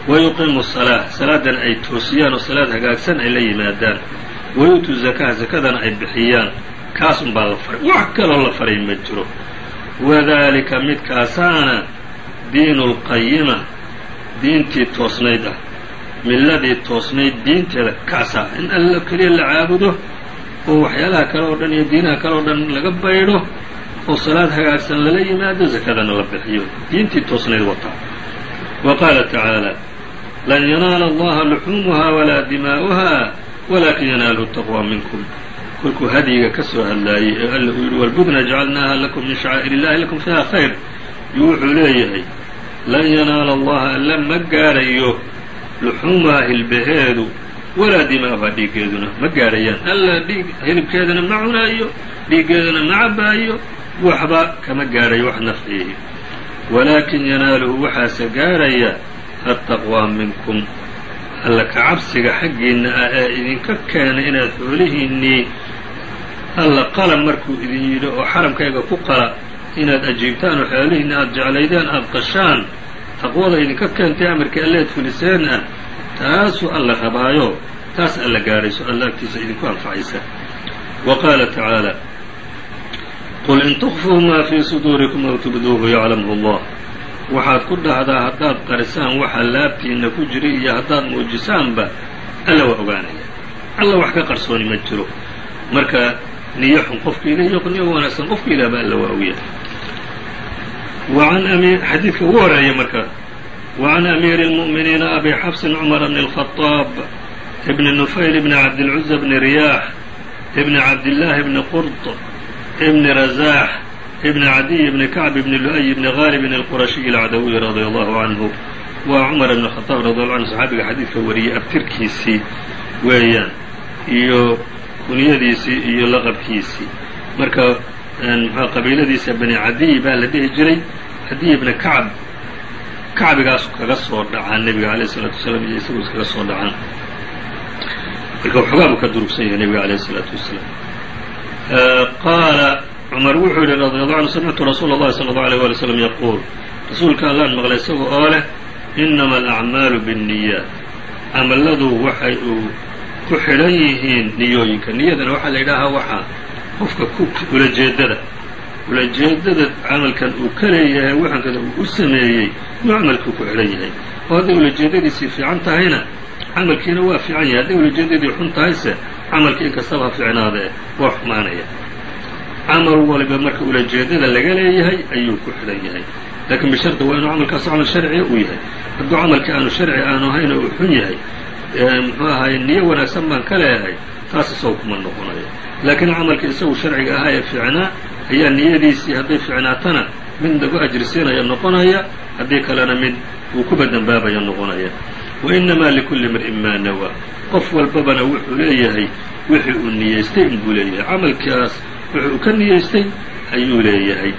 wa yuqiimu salaa salaadan ay toosiyaan oo salaad hagaagsan ay la yimaadaan. Wayu'tuu zakaa zakadana ay bixiyaan. Kaas unbaa la faray wax kaloo la faray ma jiro. Wadaalika midkaasaana diinu lqayima diintii toosnayd ah. Milladii toosnayd diinteeda kaasaa. In alla keliya la caabudo oo waxyaalaha kale oo dhan iyo diinaha kale oo dhan laga baydho oo salaad hagaagsan lala yimaado zakadana la bixiyo. Diintii toosnayd wataa wa qaala tacaala lan yanaala allaha luxuumuha walaa dimaa'uha walakin yanaalu taqwa minkum. Kolkuu hadyiga ka soo hadlaayey ee alla uu yidhi walbudna jacalnaaha lakum min shacaa'ir illahi lakum fiiha khayr. Yuu wuxuu leeyahay lan yanaala allaha alla ma gaadhayo luxuumaha hilbaheedu walaa dimaa'uha dhiiggeeduna. Ma gaadhayaan alla dhiig hilibkeedana ma cunaayo dhiiggeedana ma cabbaayo waxba kama gaadhayo wax nafciihi walaakin yanaaluhu waxaase gaadhaya attaqwaa minkum. Alla ka cabsiga xaggiinna ah ee idinka keenay inaad xoolihiinnii alla qala markuu idin yidhi oo xaramkayga ku qala inaad ajiibtaan oo xoolihiinna aada jeclaydeen aada qashaan taqwada idinka keentay amarkii alleed fuliseen ah taasuu alla rabaayo taas alla gaadhayso alla agtiisa idinku anfacaysa. Wa qaala tacaala قل in tukfuu maa fii suduurikum aw tubduuhu yaclamhu allah waxaad ku dhahdaa haddaad qarisaan waxa laabtiinna ku jira iyo haddaad muujisaanba alla waa ogaanaya. Alla wax ka qarsooni ma jiro. Marka niyo xun qofka iyo niyo wanaagsan qofka alla waa ogyahay xadiidka ugu horreeya marka wacan amiiri اlmu'miniina abi xafsin cumar bni اlkhaaab ibni nufayl bni cabdilcuza bni riyaax ibni cabdillaahi bni qurd ibn razaax ibn cadiy ibn kacb ibn lu-y ibn haalibin alqurashiyi alcadawiy radia allahu canhu waa cumar ibn khaaab radiallahu canhu saxaabiga xadiidka wariyey abtirkiisii weeyaan iyo kunyadiisii iyo laqabkiisii. Marka mxua qabiiladiisa bani cadiy baa la dhihi jiray cadiy ibna kacb kacbigaas kaga soo dhacaa nebiga alayh salatu wasalaam iyo isagu iskaga soo dhacaan. Marka waxoogaa buu ka durugsan yahay nebiga alayh salaatu wasalaam qaala cumar wuxuu yidhi radiyallahu canhu samictu rasuula اllahi sala allau alيyh wali slam yaquul rasuulka allaan maqlay isagoo oo leh inama alacmaalu binniyaat camaladu waxay uu ku xidhan yihiin niyooyinka niyadana waxaa la yidhaahaa waxaa qofka ulajeedada ulajeedada camalkan uu ka leeyahay waxankada uu u sameeyey inuu camalkii ku xidhan yahay oo hadday ulajeedadiisii fiican tahayna camalkiina waa fiican yahay. Hadday ulajeedadii xun tahayse camalkii inkastaba ha fiicnaadee waa xumaanaya. Camal waliba marka ulajeedada laga leeyahay ayuu ku xidhan yahay. Laakiin bishardi waa inuu camalkaas camal sharciga uu yahay. Hadduu camalkii aanu sharci aanu ahayn oo uu xun yahay muxuu ahaye niyo wanaagsan baan ka leeyahay taas isagu kuma noqonayo laakiin camalkii isagu sharciga ahaa ee fiicnaa ayaa niyadiisii hadday fiicnaatana mid lagu ajrisiinaya noqonaya haddii kalena mid uu kuba dembaabaya noqonaya wa inamaa likulli mri'in maa nawaa qof walbabana wuxuu leeyahay wixii uu niyeystay inbuu leeyahay camalkaas wuxuu ka niyeystay ayuu leeyahay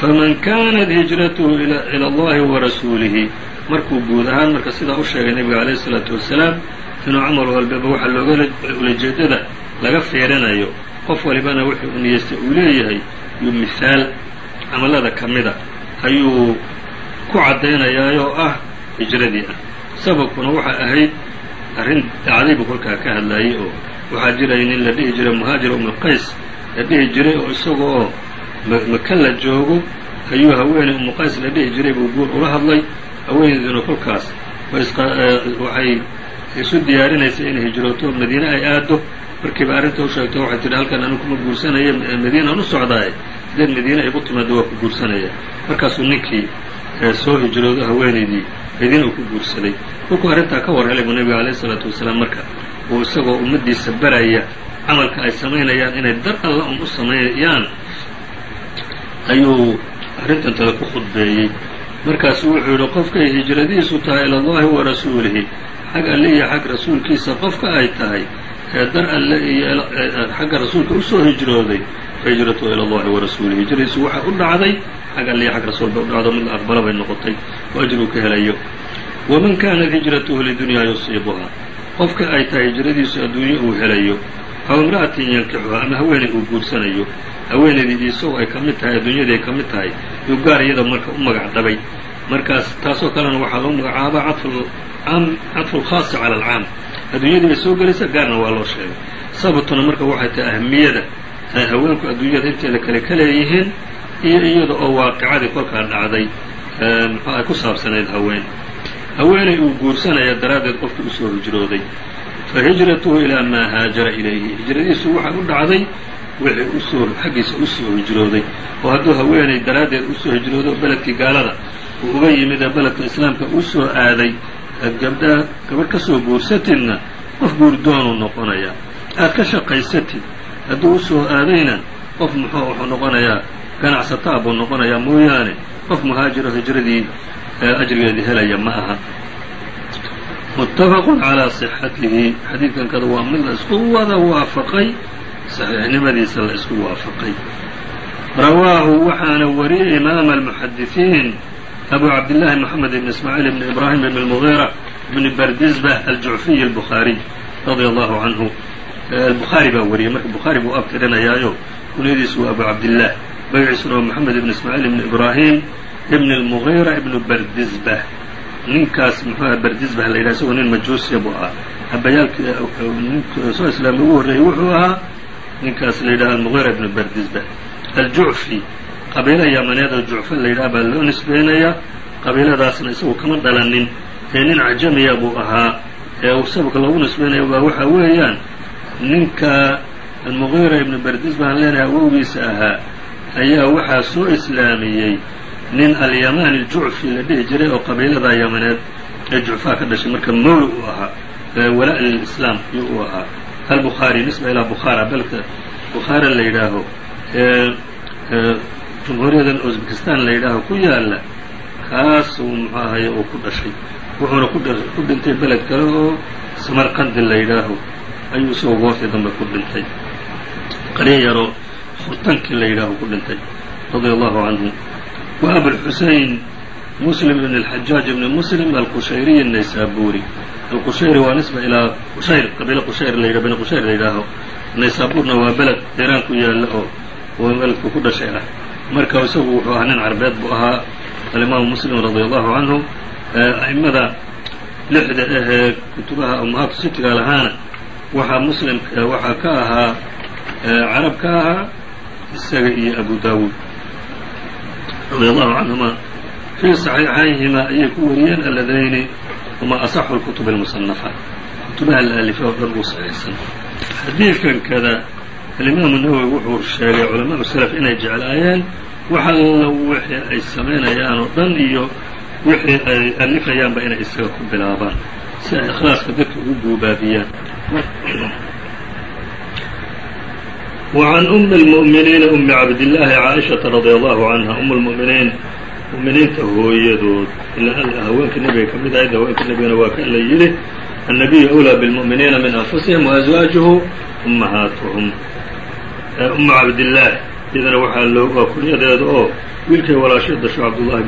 faman kanat hijratuhu ila allahi wa rasuulihi markuu guud ahaan marka sidaa u sheegay nebiga alayh isalaatu wasalaam inuu camal walbaba waxa looga ulajeedada laga fiirinayo qof walibana wixii uu niyeystay uu leeyahay mihaal camallada ka mida ayuu ku caddaynayaayoo ah hijradii ah. Sababkuna waxay ahayd arrin dacday buu kolkaa ka hadlaayey oo waxaa jiray nin la dhihi jiray muhaajir umulqays la dhihi jiray oo isaga oo maka la joogo ayuu haweeney umuqays la dhihi jiray buu guur ula hadlay. Haweeneyduna kolkaas waxay isu diyaarinaysay inay hijrooto madiine ay aado markiiba arrinta u sheegto waxay tidhi halkan anu kuma guursanaya madiinaan u socdaaye hadeed madiine ay ku timaado waa ku guursanaya. Markaasuu ninkii soo hijroodo haweenaydii madiine uu ku guursaday. Kolkuu arrintaa ka war helay buu nebiga alayh isalaatu wasalaam marka uu isagoo ummaddiisa baraya camalka ay samaynayaan inay dar alla un u sameeyaan ayuu arrintantada ku khudbeeyey. Markaasu wuxuu yidhi qofkay hijradiisu tahay ila allahi wa rasuulihi xag alle iyo xag rasuulkiisa qofka ay tahay ee dar alle iyo xagga rasuulka u soo hijrooday fa hijratuhu ila allahi wa rasuulihi. Hijradiisu waxay u dhacday xag alle xag rasuulba u dhacdo mid la aqbala bay noqotay oo ajruu ka helayo. Waman kanat hijratuhu lidunyaa yusiibuhaa qofka ay tahay hijradiisu adduunyo uu helayo aw imra'atin yankixuha ama haweeney uu guursanayo haweenaydii isagoo ay ka mid tahay adduunyadii ay ka mid tahay yuu gaar iyada marka u magac dhabay markaas taasoo kalena waxaa lagu magacaabaa cadfu lkhaasi cala alcaam adduunyadii bay soo gelaysaa gaarna waa loo sheegay. Sababtuna marka waxay tahay ahmiyada ay haweenku adduunyada inteeda kale ka leeyihiin iyo iyada oo waaqicadii kolkaa dhacday muxuu ay ku saabsanayd haween. Haweenay uu guursanaya daraaddeed qofkii u soo hijrooday. Fa hijratuhu ilaa maa haajara ilayhi. Hijradiisu waxay u dhacday wixii u soo xaggiisa u soo hijrooday. Oo hadduu haweenay daraaddeed u soo hijroodo beledkii gaalada uu uga yimid ee beledka islaamka u soo aaday aad gabadh ka soo guursatidna qof guurdoonuu noqonayaa aad ka shaqaysatid hadduu u soo aadayna qof muxuu wuxuu noqonayaa ganacsataa buu noqonayaa mooyaane. Qof muhaajiro hijradii ajrigeedii helaya ma aha. Muttafaqun calaa sixatihi. Xadiidkan kada waa mid la isku wada waafaqay. Saxiixnimadiisa la isku waafaqay. Rawaahu waxaana wariyey imaam almuxadisiin abu cabdillaahi moxamed ibn ismaaciil ibn ibraahim ibn lmugiira ibn bardisbah aljucfiy albukhaariy radia allahu canhu albukhaari baa wariyey marka bukhaari buu abtirinayaayo kunyadiisu waa abu cabdillaah magaciisuna waa moxamed ibn ismaaciil ibn ibraahim ibn almugiira ibnu bardisbah ninkaas muxuuha bardisbah la yidhaha isagoo nin majuusiya buu ahaa habayaalkii ninka soo islaamay ugu horreeyey wuxuu ahaa ninkaas la yidhaha almugiira ibnu bardisbah aljucfi qabiilo yamaneed oo jucfa la yidhaha baa loo nisbeynayaa qabiiladaasna isagu kama dhalanin ee nin cajamiya buu ahaa ee sababka loogu nisbeynayo baa waxa weeyaan ninka almugiira ibnu bardisbah aan ayaa waxaa soo islaamiyey nin alyamaan aljucfi la dhihi jiray oo qabiilada yamaneed ee jucfaa ka dhashay marka mawli uu ahaa walaa lilislaam iyo uu ahaa. Albukhaari nisba ilaa bukhaara balka bukhaara la yidhaaho jumhuuriyadan uzbekistan la yidhaaho ku yaalla kaasuu muxuu ahaye uu ku dhashay. Wuxuuna ku dhintay beled kale oo samarqandi la yidhaaho ayuu isagoo goortii dambe ku dhintay. Qaryo yaroo afartankii la yidhaaho ku dhintay radia allahu canhu wa abulxusein muslim ibn اlxajaaj ibni muslim alqushayriyi naysaburi alqushayri waa nisba ilaa qushayr qabiilo qushayr la yidhaho bani qushayr la yidhaaho. Naysaburna waa beled iiraan ku yaalla oo oo beledku ku dhashay ah. Marka isagu wuxuu ahaa nin carbeed buu ahaa alimaamu muslim radia allahu canhu a'imada lixda ahee kutubaha umahaatu sitiga lahaana waxaa muslimka waxaa ka ahaa carab ka ahaa isaga iyo abu daawuud radia allahu canhuma fii saxiixayhima ayay ku wariyeen alladayni huma asaxu lkutub almusanafa kutubaha la alifay oo dhan ugu saxiixsan. Xadiidkan kada alimaamu nawowi wuxuu sheegay culamaau salaf inay jeclaayeen wax alla wixii ay samaynayaan oo dhan iyo wixii ay alifayaanba inay isaga ku bilaabaan si ay ikhlaaska dadka ugu guubaabiyaan وعn أm الmؤminiina أmi cabdاللaahi caaئiشhaةa radي allahu canha um اlmؤminiin mu'miniinta hooyadood ilaa haweenka nebiga ka mid ahayd haweenka nebigana waa ka la yidhi النabiyu أwlىa bاlmؤminiina min أnfusihim وأزwaaجuhu أmahaatuhum umu cabdillaahi iyadana waxaa loo waa kunyadeeda oo wiilkay walaashay dasho cabdullahi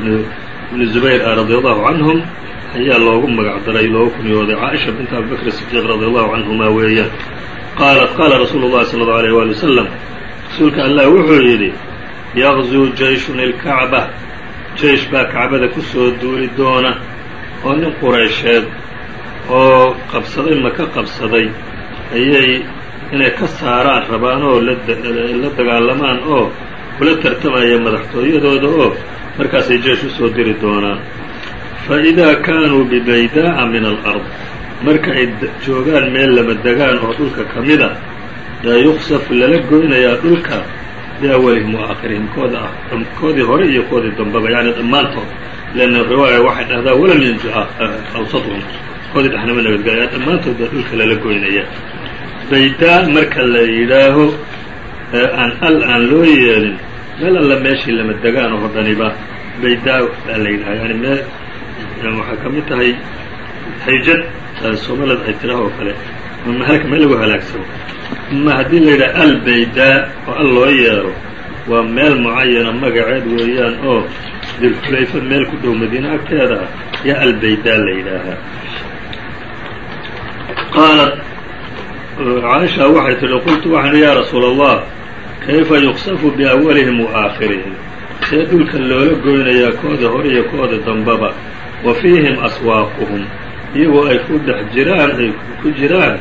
bni zubayr ah radia allahu canhum ayaa loogu magac daray loogu kunyooday caaisha binta abibakr sidiiq radia allahu canhuma weeyaan qaalat qaala rasuulu llahi sala allau alayh waali wasalam rasuulka allah wuxuu yidhi yaqzuu jayshun ilkacba jeysh baa kacbada ku soo duuli doona oo nin quraysheed oo qabsaday maka qabsaday ayay inay ka saaraan rabaan oo la dagaalamaan oo kula tartamaya madaxtooyadooda oo markaasay jeesh u soo diri doonaan fa idaa kaanuu bibaydaa'a min alard marka ay joogaan meel lama degaan oo dhulka ka mida yaa yuqsafu lala goynayaa dhulka. Biawalihim wa aakhirihim kooda koodii hore iyo koodii dambaba yacni dhammaantood. Leanna riwaaya waxay dhahdaa walam yanju awsatuhum koodii dhexnama nabadgelaya dhammaantood baa dhulka lala goynaya baydaa marka la yidhaaho aan al aan loo yeelin meel alla meeshii lama degaan oo dhaniba baydaa baa la yidhaha yani mee waxaa ka mid tahay hayjad soomaalida ay tiraah oo kale. Meel lagu halaagsano ama haddii la yidhaha al baydaa oo al loo yeero waa meel mucayana magaceed weeyaan oo dilxulayfa meel ku dhow madiine agteeda ah yaa albaydaa la yidhaahaa qaalat caaisha waxay tidhi qultu waxaan yaa rasuula allah kayfa yuqsafu biawalihim wa aakhirihim? See dhulka loola goynayaa kooda hore iyo kooda dambaba? Wa fiihim aswaaquhum iyagoo ay ku dhex jiraan ay ku jiraan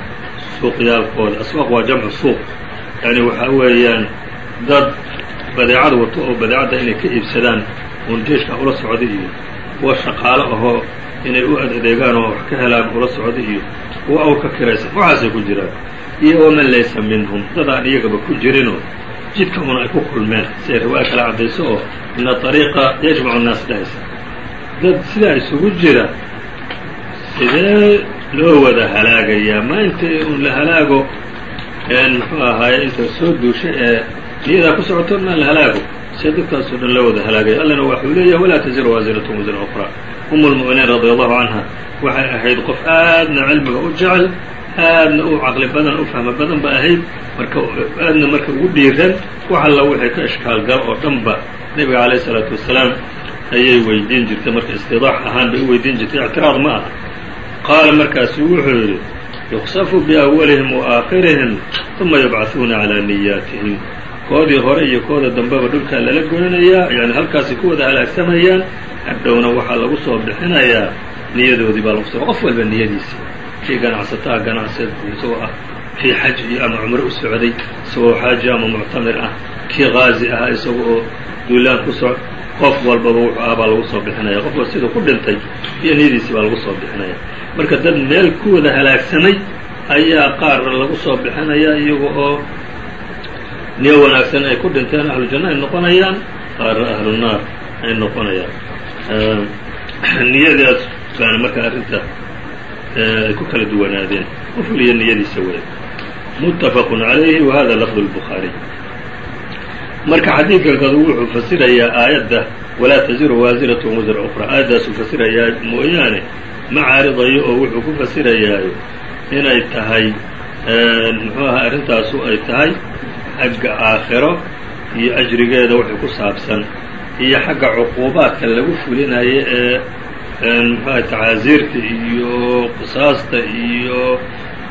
suuqyaalkooda aswaaq waa jamcu suuq. Yani waxaa weeyaan dad badeecad wato oo badeecadda inay ka iibsadaan uun ula socda iyo kuwa shaqaalo ahoo inay u adeegaan oo wax ka helaan ula socda iyo kuwa aw ka kiraysan. Waxaasay ku jiraan. Iyo waman laysa minhum. Dad aan iyagaba ku jirinoo jidka una ay ku kulmeen. Siay riwaaya kala caddayso oo ina ariiqa yajmacu nnaas dhahaysa. Dad sidaa isugu jira sidee loo wada halaagayaa? Ma inta un la halaago? Muxuu ahaaye inta soo duushay ee niyadaa ku socoto maan la halaago. See dadkaasoo dhan loo wada halaagaya. Allana waxuu leeyahay walaa taziru waasiratun wasra ukhraa. Umu lmu'miniin radia allahu canha waxay ahayd qof aadna cilmiga u jecel aadna u caqli badan u fahmo badan ba ahayd. Marka aadna marka ugu dhiiran wax alla wixii ka ishkaalgal oo dhan ba nebiga calayh isalaatu wasalaam ayay weydiin jirtay. Marka istidaax ahaan bay u weydiin jirtay. Ictiraad ma aha qaala markaasu wuxuu yidhi yuqsafu biawalihim wa aakhirihim uma yubcahuuna calaa niyaatihim koodii hore iyo kooda dambeba dhulkaa lala goynayaa yani halkaasay ku wada halaagsamayaan hadhowna waxaa lagu soo bixinayaa niyadoodii baa lagu soo qof walba niyadiisii kii ganacsataa ganacseed isagoo ah kii xaj iyo ama cumro u socday isagoo xaaji ama muctamir ah kii qaazi ahaa isaga oo duulaan ku soc qof walbaba wuxuu ah baa lagu soo bixinaya qofka siduu ku dhintay iyo niyadiisii baa lagu soo bixinaya. Marka dad meel kuwada halaagsamay ayaa qaar lagu soo bixinaya iyaga oo niyo wanaagsan ay ku dhinteen ahluljanna ay noqonayaan qaarna ahlunaar ay noqonayaan. Ehm, niyadaas baana marka arrinta ay ku kala duwanaadeen. Qof waliya niyadiisa weya muttafaqun calayhi wahada lafdu lbukhaariy marka xadiidkan kadu wuxuu fasirayaa aayadda walaa taziru waasiraة wasra أkra aayaddaasuu fasirayaa mooyaane ma caaridayo oo wuxuu ku fasirayaayo inay tahay muxuu aha arrintaasu ay tahay xagga aakhiro iyo ajrigeeda wixii ku saabsan iyo xagga cuquubaadka lagu fulinayo ee muxuaha tacaasiirta iyo qisaasta iyo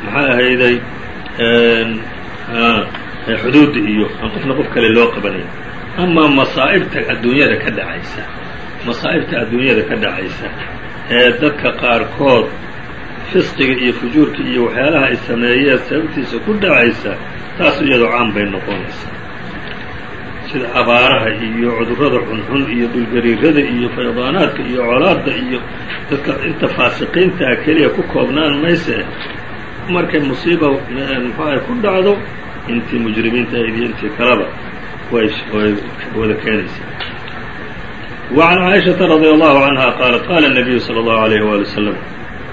maxay ahayday xuduudda iyo aan qofna qof kale loo qabanayn amaa masaa'ibta adduunyada ka dhacaysa masaa'ibta adduunyada ka dhacaysa ee dadka qaarkood fisqiga iyo fujuurka iyo waxyaalaha ay sameeyeen sababtiisa ku dhacaysa taas iyadoo caan bay noqonaysaa. Sida abaaraha iyo cudurrada xunxun iyo dhulgariirada iyo faydaanaadka iyo colaadda iyo dadka inta faasiqiintaa keliya ku koobnaan mayse markay musiiba muxuaha ku dhacdo intii mujrimiinta ahayd iyo intii kaleba way way wada keenaysaa وعn caaئiشhaةa رadي الlه عanهa qaalat qala النabiyu slى الlه عalيه wali وsلم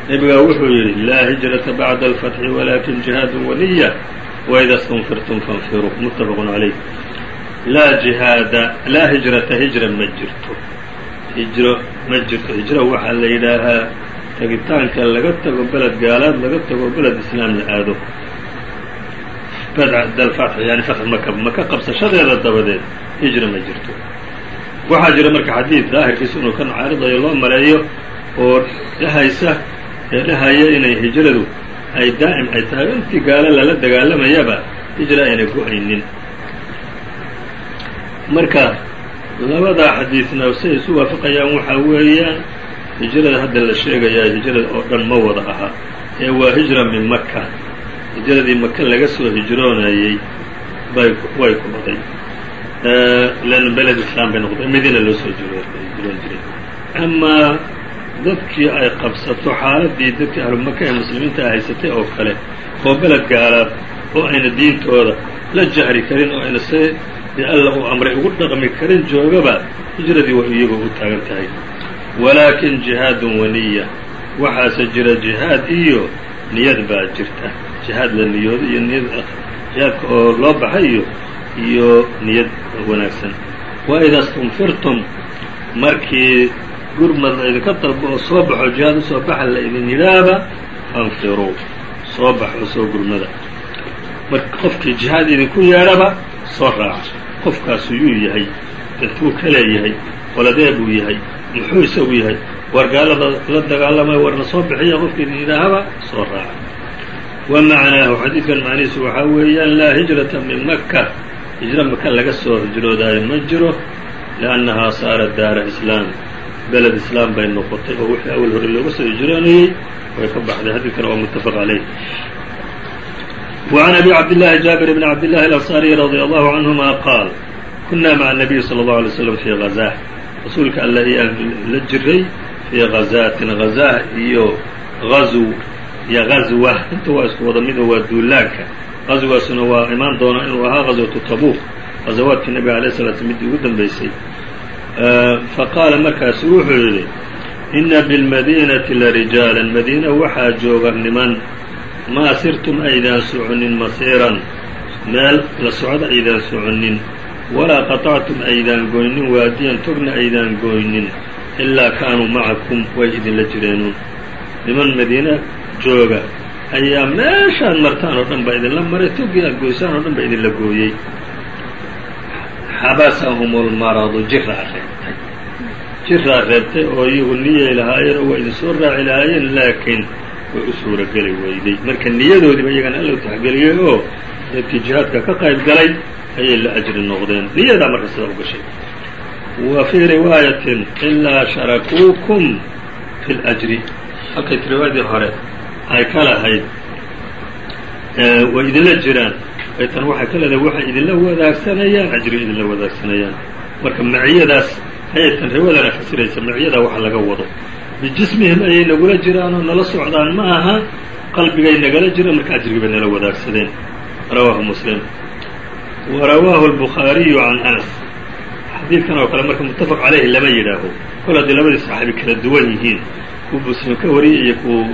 nebigaa wuxuu yidhi laa hiجraةa baعda الفتحi walakin جihaad وniية وإida اsتنfirtum faاnfiruu mutafaq عalayh laa jihaada laa hijrata hijra ma jirto hijro ma jirto hijro waxaa la yidhaahaa tagitaanka laga tago beled gaalaad laga tago beled islaam la aado bacda alfatx yani fatx maka maka qabsashadeeda dabadeed hijra ma jirto. Waxaa jira marka xadiid daahirkiisa inuu kan caaridayo loo maleeyo oo dhahaysa ee dhahaya inay hijradu ay daa'im ay tahay intii gaalo lala dagaalamayaba hijra ayna go'aynin. Marka labadaa xadiidna say isu waafaqayaan waxaa weeyaan hijrada hadda la sheegayaa hijrada oo dhan ma wada aha ee waa hijra min maka hijradii maka laga soo hijroonayey bay way ku baday. Leanna beled islaam bay noqotay madiina loo soo hijroon jiray. Amaa dadkii ay qabsato xaaladii dadkii ahlu maka ee muslimiinta ay haysatay oo kale oo beled gaalaad oo ayna diintooda la jahri karin oo ayna se alla uu amray ugu dhaqmi karin joogaba hijradii waa iyagoo u taagan tahay. Walaakin jihaadun waniya waxaase jira jihaad iyo niyad baa jirta jihaad la niyoodo iyo niyad jihaadka oo loo baxayo iyo niyad wanaagsan. Wa idaa stunfirtum markii gurmad la idinka dalbo oo soo baxo jihaad u soo baxa la idin yidhaahba fanfiruu soo bax oo soo gurmada. Marka qofkii jihaad idinku yeedhaba soo raaca qofkaasu yuu yahay intuu ka leeyahay qoladee buu yahay muxuu isagu yahay? War gaalada la dagaalamaya warna soo bixiya qofkii idin yidhaahaba soo raaca wa macnaahu xadiidkan macnihiisu waxaa weeyaan laa hijrata min maka hijro maka laga soo hijroodaayo ma jiro liannahaa saarat daara islaam beled islaam bay noqotay oo wixii awal hore looga soo hijroonayey way ka baxday xadiidkana waa muttafaq calayh وعn أbي cabdاللahi jaaبir بn cabdالlahi الأnصاrي radي allahu canهuma qaal kuna maca النabiyi slى الlaه عalيه wsلم fii غazاة rasuulka alla iyaan la jiray fii غazaatin غazaa iyo غazw iyo gazwa inta waa isku wada mid waa duulaanka. Qazwaasuna waa imaan doona inuu ahaa qazwatu tabuuq qazawaadkii nabiga alay sala sl midii ugu dambeysay. Fa qaala markaasu wuxuu yidhi inna bilmadiinati la rijaalan. Madiina waxaa jooga niman maa sirtum aydaan soconin masiiran meel la socda aydaan soconin. Walaa qatactum aydaan goynin waadiyan togna aydaan goynin ilaa kaanuu macakum way idinla jireenuun. Niman madiina jooga. Ayaa meeshaad martaan oo dhan baa idinla maray togii aad goysaan oo dhan baa idinla gooyey. Xabasahum lmaradu jiraa reebtay jiraa reebtay oo iyagu niyay lahaayeen oo waa idin soo raaci lahaayeen laakiin way u suurageli weyday marka niyadoodiiba iyagana alla taxgeliyey oo dadkii jihaadka ka qayb galay ayay la ajri noqdeen. Niyadaa marka sidaa u gashay. Wa fii riwaayatin ilaa sharakuukum fi اljri halkay riwaayadii hore ay ka lahayd way idinla jiraan. Aytan waxay ka leedahay waxay idinla wadaagsanayaan ajri idinla wadaagsanayaan. Marka maciyadaas ayay tan riwaadana fasiraysa maciyadaa waxa laga wado. Bijismihim ayay nagula jiraan oo nala socdaan ma aha qalbigay nagala jiraan marka ajrigii bay nala wadaagsadeen. Rawaahu muslim. Wa rawaahu albukhaariyu can anas. Xadiidkan oo kale marka muttafaq caleyhi lama yidhaaho. Kol haddii labadii saxaabi kala duwan yihiin kuwa muslim ka wariyey iyo kuwa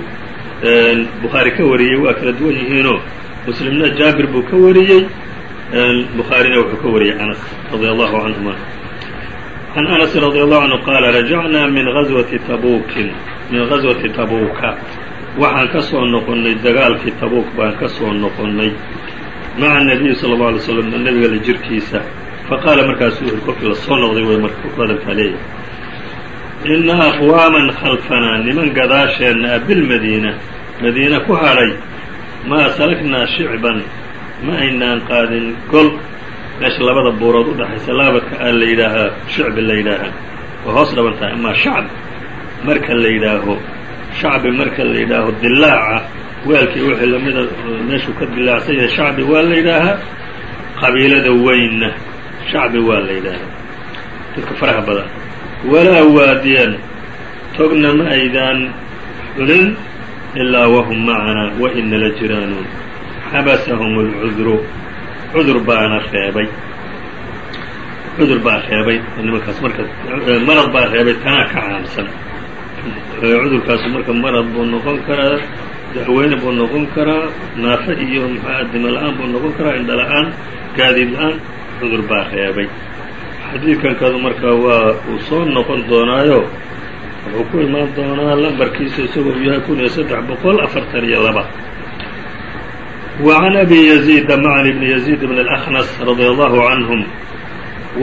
bukhaari ka wariyey waa kala duwan yihiinoo muslimna jaabir buu ka wariyey. Bukhaarina wuxuu ka wariyey anas radia allahu canhuma can anas radi allahu canhu qaala rajacnaa min azwati tabuukin min gaswati tabuuka waxaan ka soo noqonnay dagaalkii tabuuk baan ka soo noqonnay. Maca nabiyi sala allau alay slam nebiga la jirkiisa. Faqaala markaasuu wuxu kolkii la noqday way marka hadalkaa leeyahay ina aqwaaman khalfanaa niman gadaasheenna a bilmadiina madiina ku hadhay maa salaknaa shicban ma aynaan qaadin gol meesha labada buurood u dhaxaysa laabadka a la yidhaahaa shicbi la yidhaahaa waa hoos dhaban tahay amaa shacb marka la yidhaaho shacbi marka la yidhaaho dilaaca weelkii wixii lamida meeshuu ka dilaacsan yahay shacbi waa la yidhaahaa qabiilada weynna shacbi waa la yidhaahaa dadka faraha badan walaa waadiyan togna ma aydaan xunin ilaa wahum macanaa wa inala jiraanuun xabasahum اlcudru cudur baana reebay. Cudur baa reebay. Nimankaas marka marad baa reebay tanaa ka caamsan cudurkaasu marka marad buu noqon karaa dacweyne buu noqon karaa naafe iyo maxaa dima la'aan buu noqon karaa indha la'aan gaadiid la'aan cudur baa reebay xadiidkankadu markaa waa uu soo noqon doonaayo wuxuu ku imaan doonaa lambarkiisa isagoo u yahay kun iyo saddex boqol afartan iyo laba. Wacan abi yaziida macn bni yaziid bn alaknas radia allahu canhum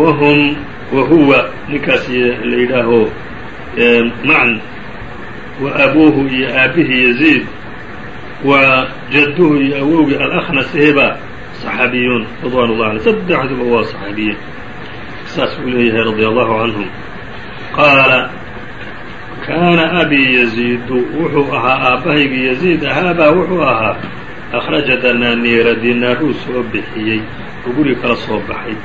wahum wahuwa ninkaas la yidhaaho macn wa abuuhu iyo aabbihi yaziid waa jadduhu iyo awowgii alakhnasheba saxaabiyuun ridwan ullahi alay saddexduba waa saxaabiyiin saas buu leeyahay radي allahu canhum qaala kaana abii yaziidu wuxuu ahaa aabbahaygii yaziid ahaabaa wuxuu ahaa akhraja danaaniira dinaaruu soo bixiyey oo guri kala soo baxay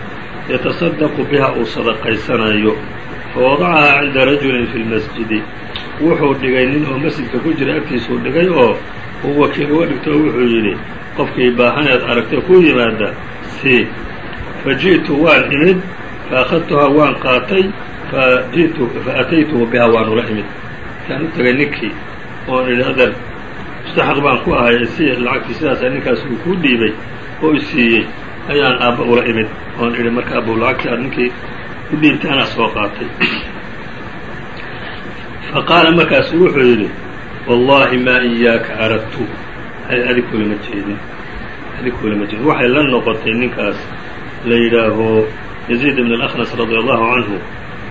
yatasadaqu biha uu sadaqaysanayo fawadacahaa cinda rajulin fi lmasjidi wuxuu dhigay nin oo masjidka ku jira agtiisuu dhigay oo uu wakiil uga dhigto oo wuxuu yidhi qofkii baahaneed aragtay ku yimaada si fa ji'tu waan imid fa akhadtuhaa waan qaatay fa ji'tu fa ataytuhu biha waanula imid markaan u tagay ninkii oon idhi adeer mustaxaq baan ku ahay si lacagtii sidaasa ninkaas uu kuu dhiibay oo isiiyey ayaan aabba ula imid oon idhi marka aabbow lacagtii aad ninkii u dhiibtay anaa soo qaatay fa qaala markaasu wuxuu yidhi wallaahi maa iyaaka aradtu adig kulama jeedin adig jeedin waxay la noqotay ninkaas la yidhaaho yaziid ibn alaknas radia allahu canhu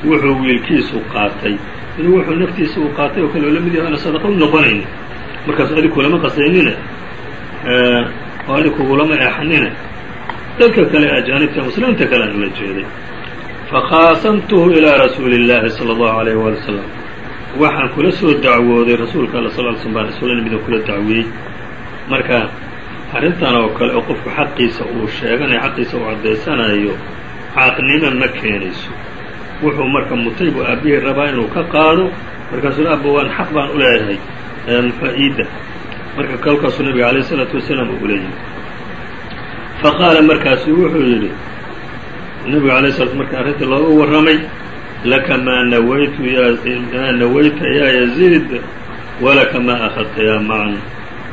wuxuu wiilkiisu qaatay inuu wuxuu naftiisa uu qaatay oo kale oo la mid yaho ana sadaqa u noqonayn markaasu adig kulama qasaynine oo adig kugulama eexanine dadka kale ajaanibta muslimiinta kale aan ula jeeday faqaasamtuhu ilىa rasuuli اllaahi salى اllahu عalayh wali wslam waxaan kula soo dacwooday rasuulka alla sal l slm baan isula nimid oo kula dacwiyey marka arrintan oo kale oo qofku xaqiisa uu sheeganayo xaqiisa uu caddaysanayo caaqnimo ma keenayso. Wuxuu marka mutay buu aabbihii rabaa inuu ka qaado markaasuu abba waan xaq baan u leeyahay muxua iidda marka kolkaasuu nabiga alayh isalaatu wasalaam uu leeyihi faqaala markaasuu wuxuu yidhi nabigu alay slat marka arrintii looga warramay laka maa nawaytu maa nawayta yaa yaziid walaka maa akhadta yaa macan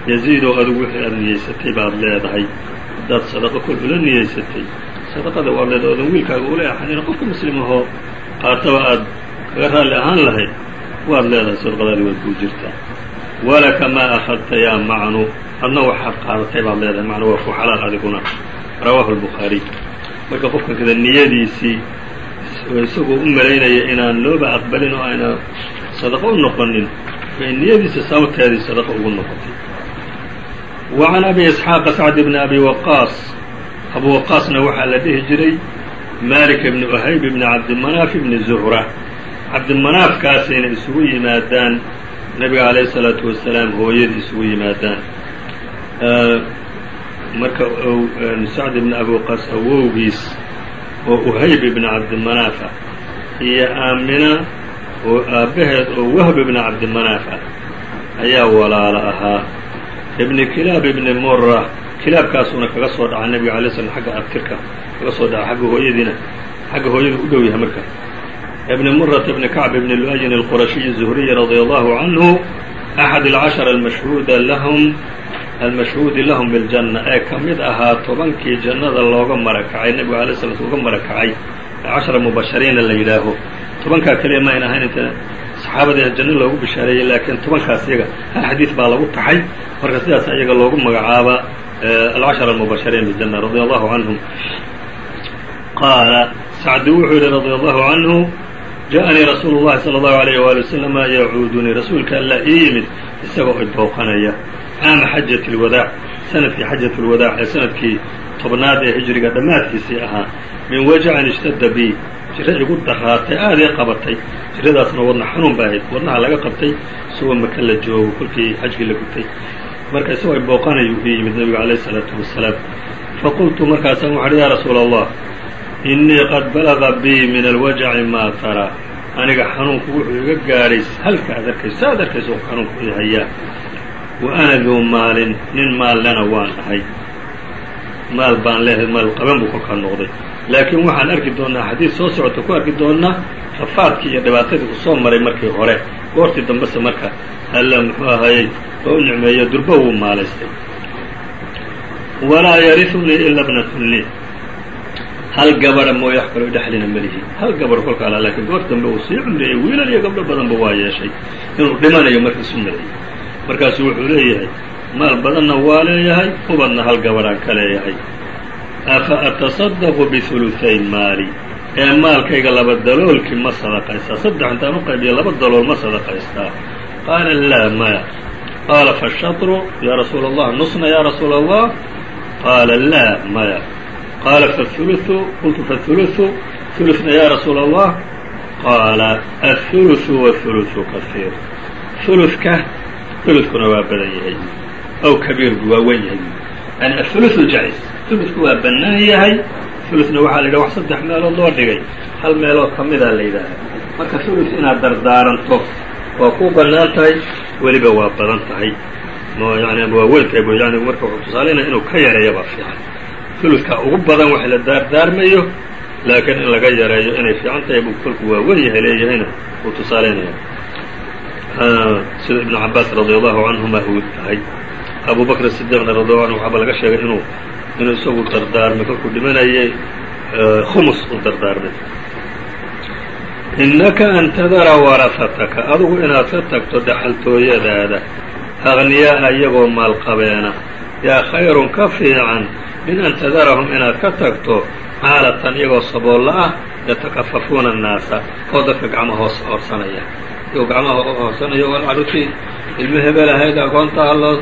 yaziidow adigu wixii aad niyeysatay baad leedahay. Haddaad sadaqo kol ula niyeysatay sadaqada waad leedahay odan wiilkaaga ula axanina qofka muslimahoo qaataba aad kaga raalli ahaan lahayd waad leedahay sadaqadaadi waad kuu jirtaa. Walaka maa akhadta yaa macnu adna waxaad qaadatay baad leedahay macnu waa ku xalaal adiguna. Rawaahu albukhaariy marka qofka kada niyadiisii isagoo u malaynaya inaan looba aqbalin oo ayna sadaqo u noqonin bay niyadiisa sababteedii sadaqo ugu noqotay. Wa can abi isxaaqa sacd bni abi waqaas abu waqaasna waxaa la dhihi jiray malik bni uhayb bni cabdimanaaf bni zuhra. Cabdimanaafkaasayna isugu yimaadaan nabiga calayhi salaatu wasalaam hooyadii isugu yimaadaan. Marka sacd ibni abi waqaas awowgiis oo uhayb ibni cabdimanaaf ah iyo aamina oo aabbaheed oo wahb ibni cabdimanaaf ah ayaa walaalo ahaa. Ibni kilaab ibni mura kilaabkaasuuna kaga soo dhaca nebiga alay slam xagga abtirka kaga soo dhaca xagga hooyadiina xagga hooyada u dhow yahay marka. Ibni murata ibni kacb ibni lu'ayin alqurashiyi zuhriyi radia allahu canhu axad alcashara almashhuuda lahum almashhuudi lahum biljanna. Ee ka ahaa tobankii jannada looga marakacay nebigu alay slat uga marakacay cashara mubashariina la yidhaaho. Tobankaa keliya ma ayn ahayn inta saxaabada janno loogu bishaareeyey laakiin tobankaas iyaga hal xadiid baa lagu taxay. Marka sidaas iyaga loogu magacaaba alcashara almubashariin biljanna radia allahu canhum qaala sacdi wuxuu yidhi radia allahu canhu ja'anii rasuulu llahi sala allahu alayh waali wasalama yacuudunii rasuulka alla ii yimid isagoo i booqanaya caama xajati lwadaac sannadkii xajat lwadaac ee sannadkii tobnaad ee hijriga dhammaadkiisii ahaa min wajacin ishtadda bi jiro igu daraatay aad ii qabatay jiradaasna wadna xanuun ba ahayd wadnaha laga qabtay isagoo maka la joogo kolkii xajkii la gutay marka isagoo i booqanayuu ii yimid nabiga calayh isalaatu wasalaam. Faqultu markaasaan waxuuhi yaa rasuula allah innii qad balaga bii min alwajaci maa taraa aniga xanuunku wuxuu iga gaadhay halka ad arkayso saad arkayso xanuunku i hayaa wa ana duu maalin nin maallena waan ahay. Maal baan leehay maal qaban buu kolkaa noqday. Laakiin waxaan arki doonnaa xadiid soo socota ku arki doonnaa rafaadkii iyo dhibaatadii ku soo maray markii hore. Goortii dambese marka alla muxuu ahayey oo u nicmeeyo durba wuu maalaystay. Walaa yarisunii ila bnatun lii. Hal gabadha mooye wax kaloo dhexlina melihi hal gabarh kolka ala laakiin goor dambe uu sii cumriyey wiilal iyo gabdho badanba waa yeeshay. Inuu dhimanayo markiisu maleeyey markaasu wuxuu leeyahay maal badanna waa leeyahay ubadna hal gabadhaan ka leeyahay. Afa atasadaqu bihuluhayn maali? Ee maalkayga laba daloolkii ma sadaqaystaa saddex intaan u qaybiya laba dalool ma sadaqaystaa. Qaala laa maya. Qaala fashatru yaa rasuula allah nusna yaa rasuula allah qaala laa maya. Qaala fahuluhu qultu fahuluhu huluna yaa rasuula allah qaala ahuluhu wahuluhu kahiir hulufka huludkuna waa badan yahay. Aw kabiirku waa wen yahay. Yani athuluثu jacis huludku waa bannaan yahay. Huludna waxaa la yidhaha wax saddex meelood loo dhigay. Hal meelood ka midaa la yidhaahaa marka hulud inaad dardaaranto waa ku bannaan tahay weliba waa badan tahay. Yani waa weyn tahay yani marka wuxuu tusaalaynaya inuu ka yareeyo baa fiican. Huludka ugu badan wax la daardaarmayo laakiin in laga yareeyo inay fiican tahay buu kolku waa wen yahay leeyahayna wuu tusaalaynaya sida ibnu cabaas radi allahu canhuma uu tahay. Abu bakr sidiiqna radi allahu anhu waxaaba laga sheegay inuu inuu isagu dardaarmay kolkuu dhimanayay khumus u dardaarmay. Innaka an tadara warahataka adugu inaad ka tagto dhaxaltooyadaada aqniyaa'a iyagoo maalqabeena. Yaa khayrun ka fiican min an tadarahum inaad ka tagto caalatan iyagoo saboolla ah yatakafafuuna annaasa oo dadka gacmaha hoos hoorsanaya iyagoo gacmaha hoorsanaya oo carruurtii ilmo hebel ahayd agoonta haloo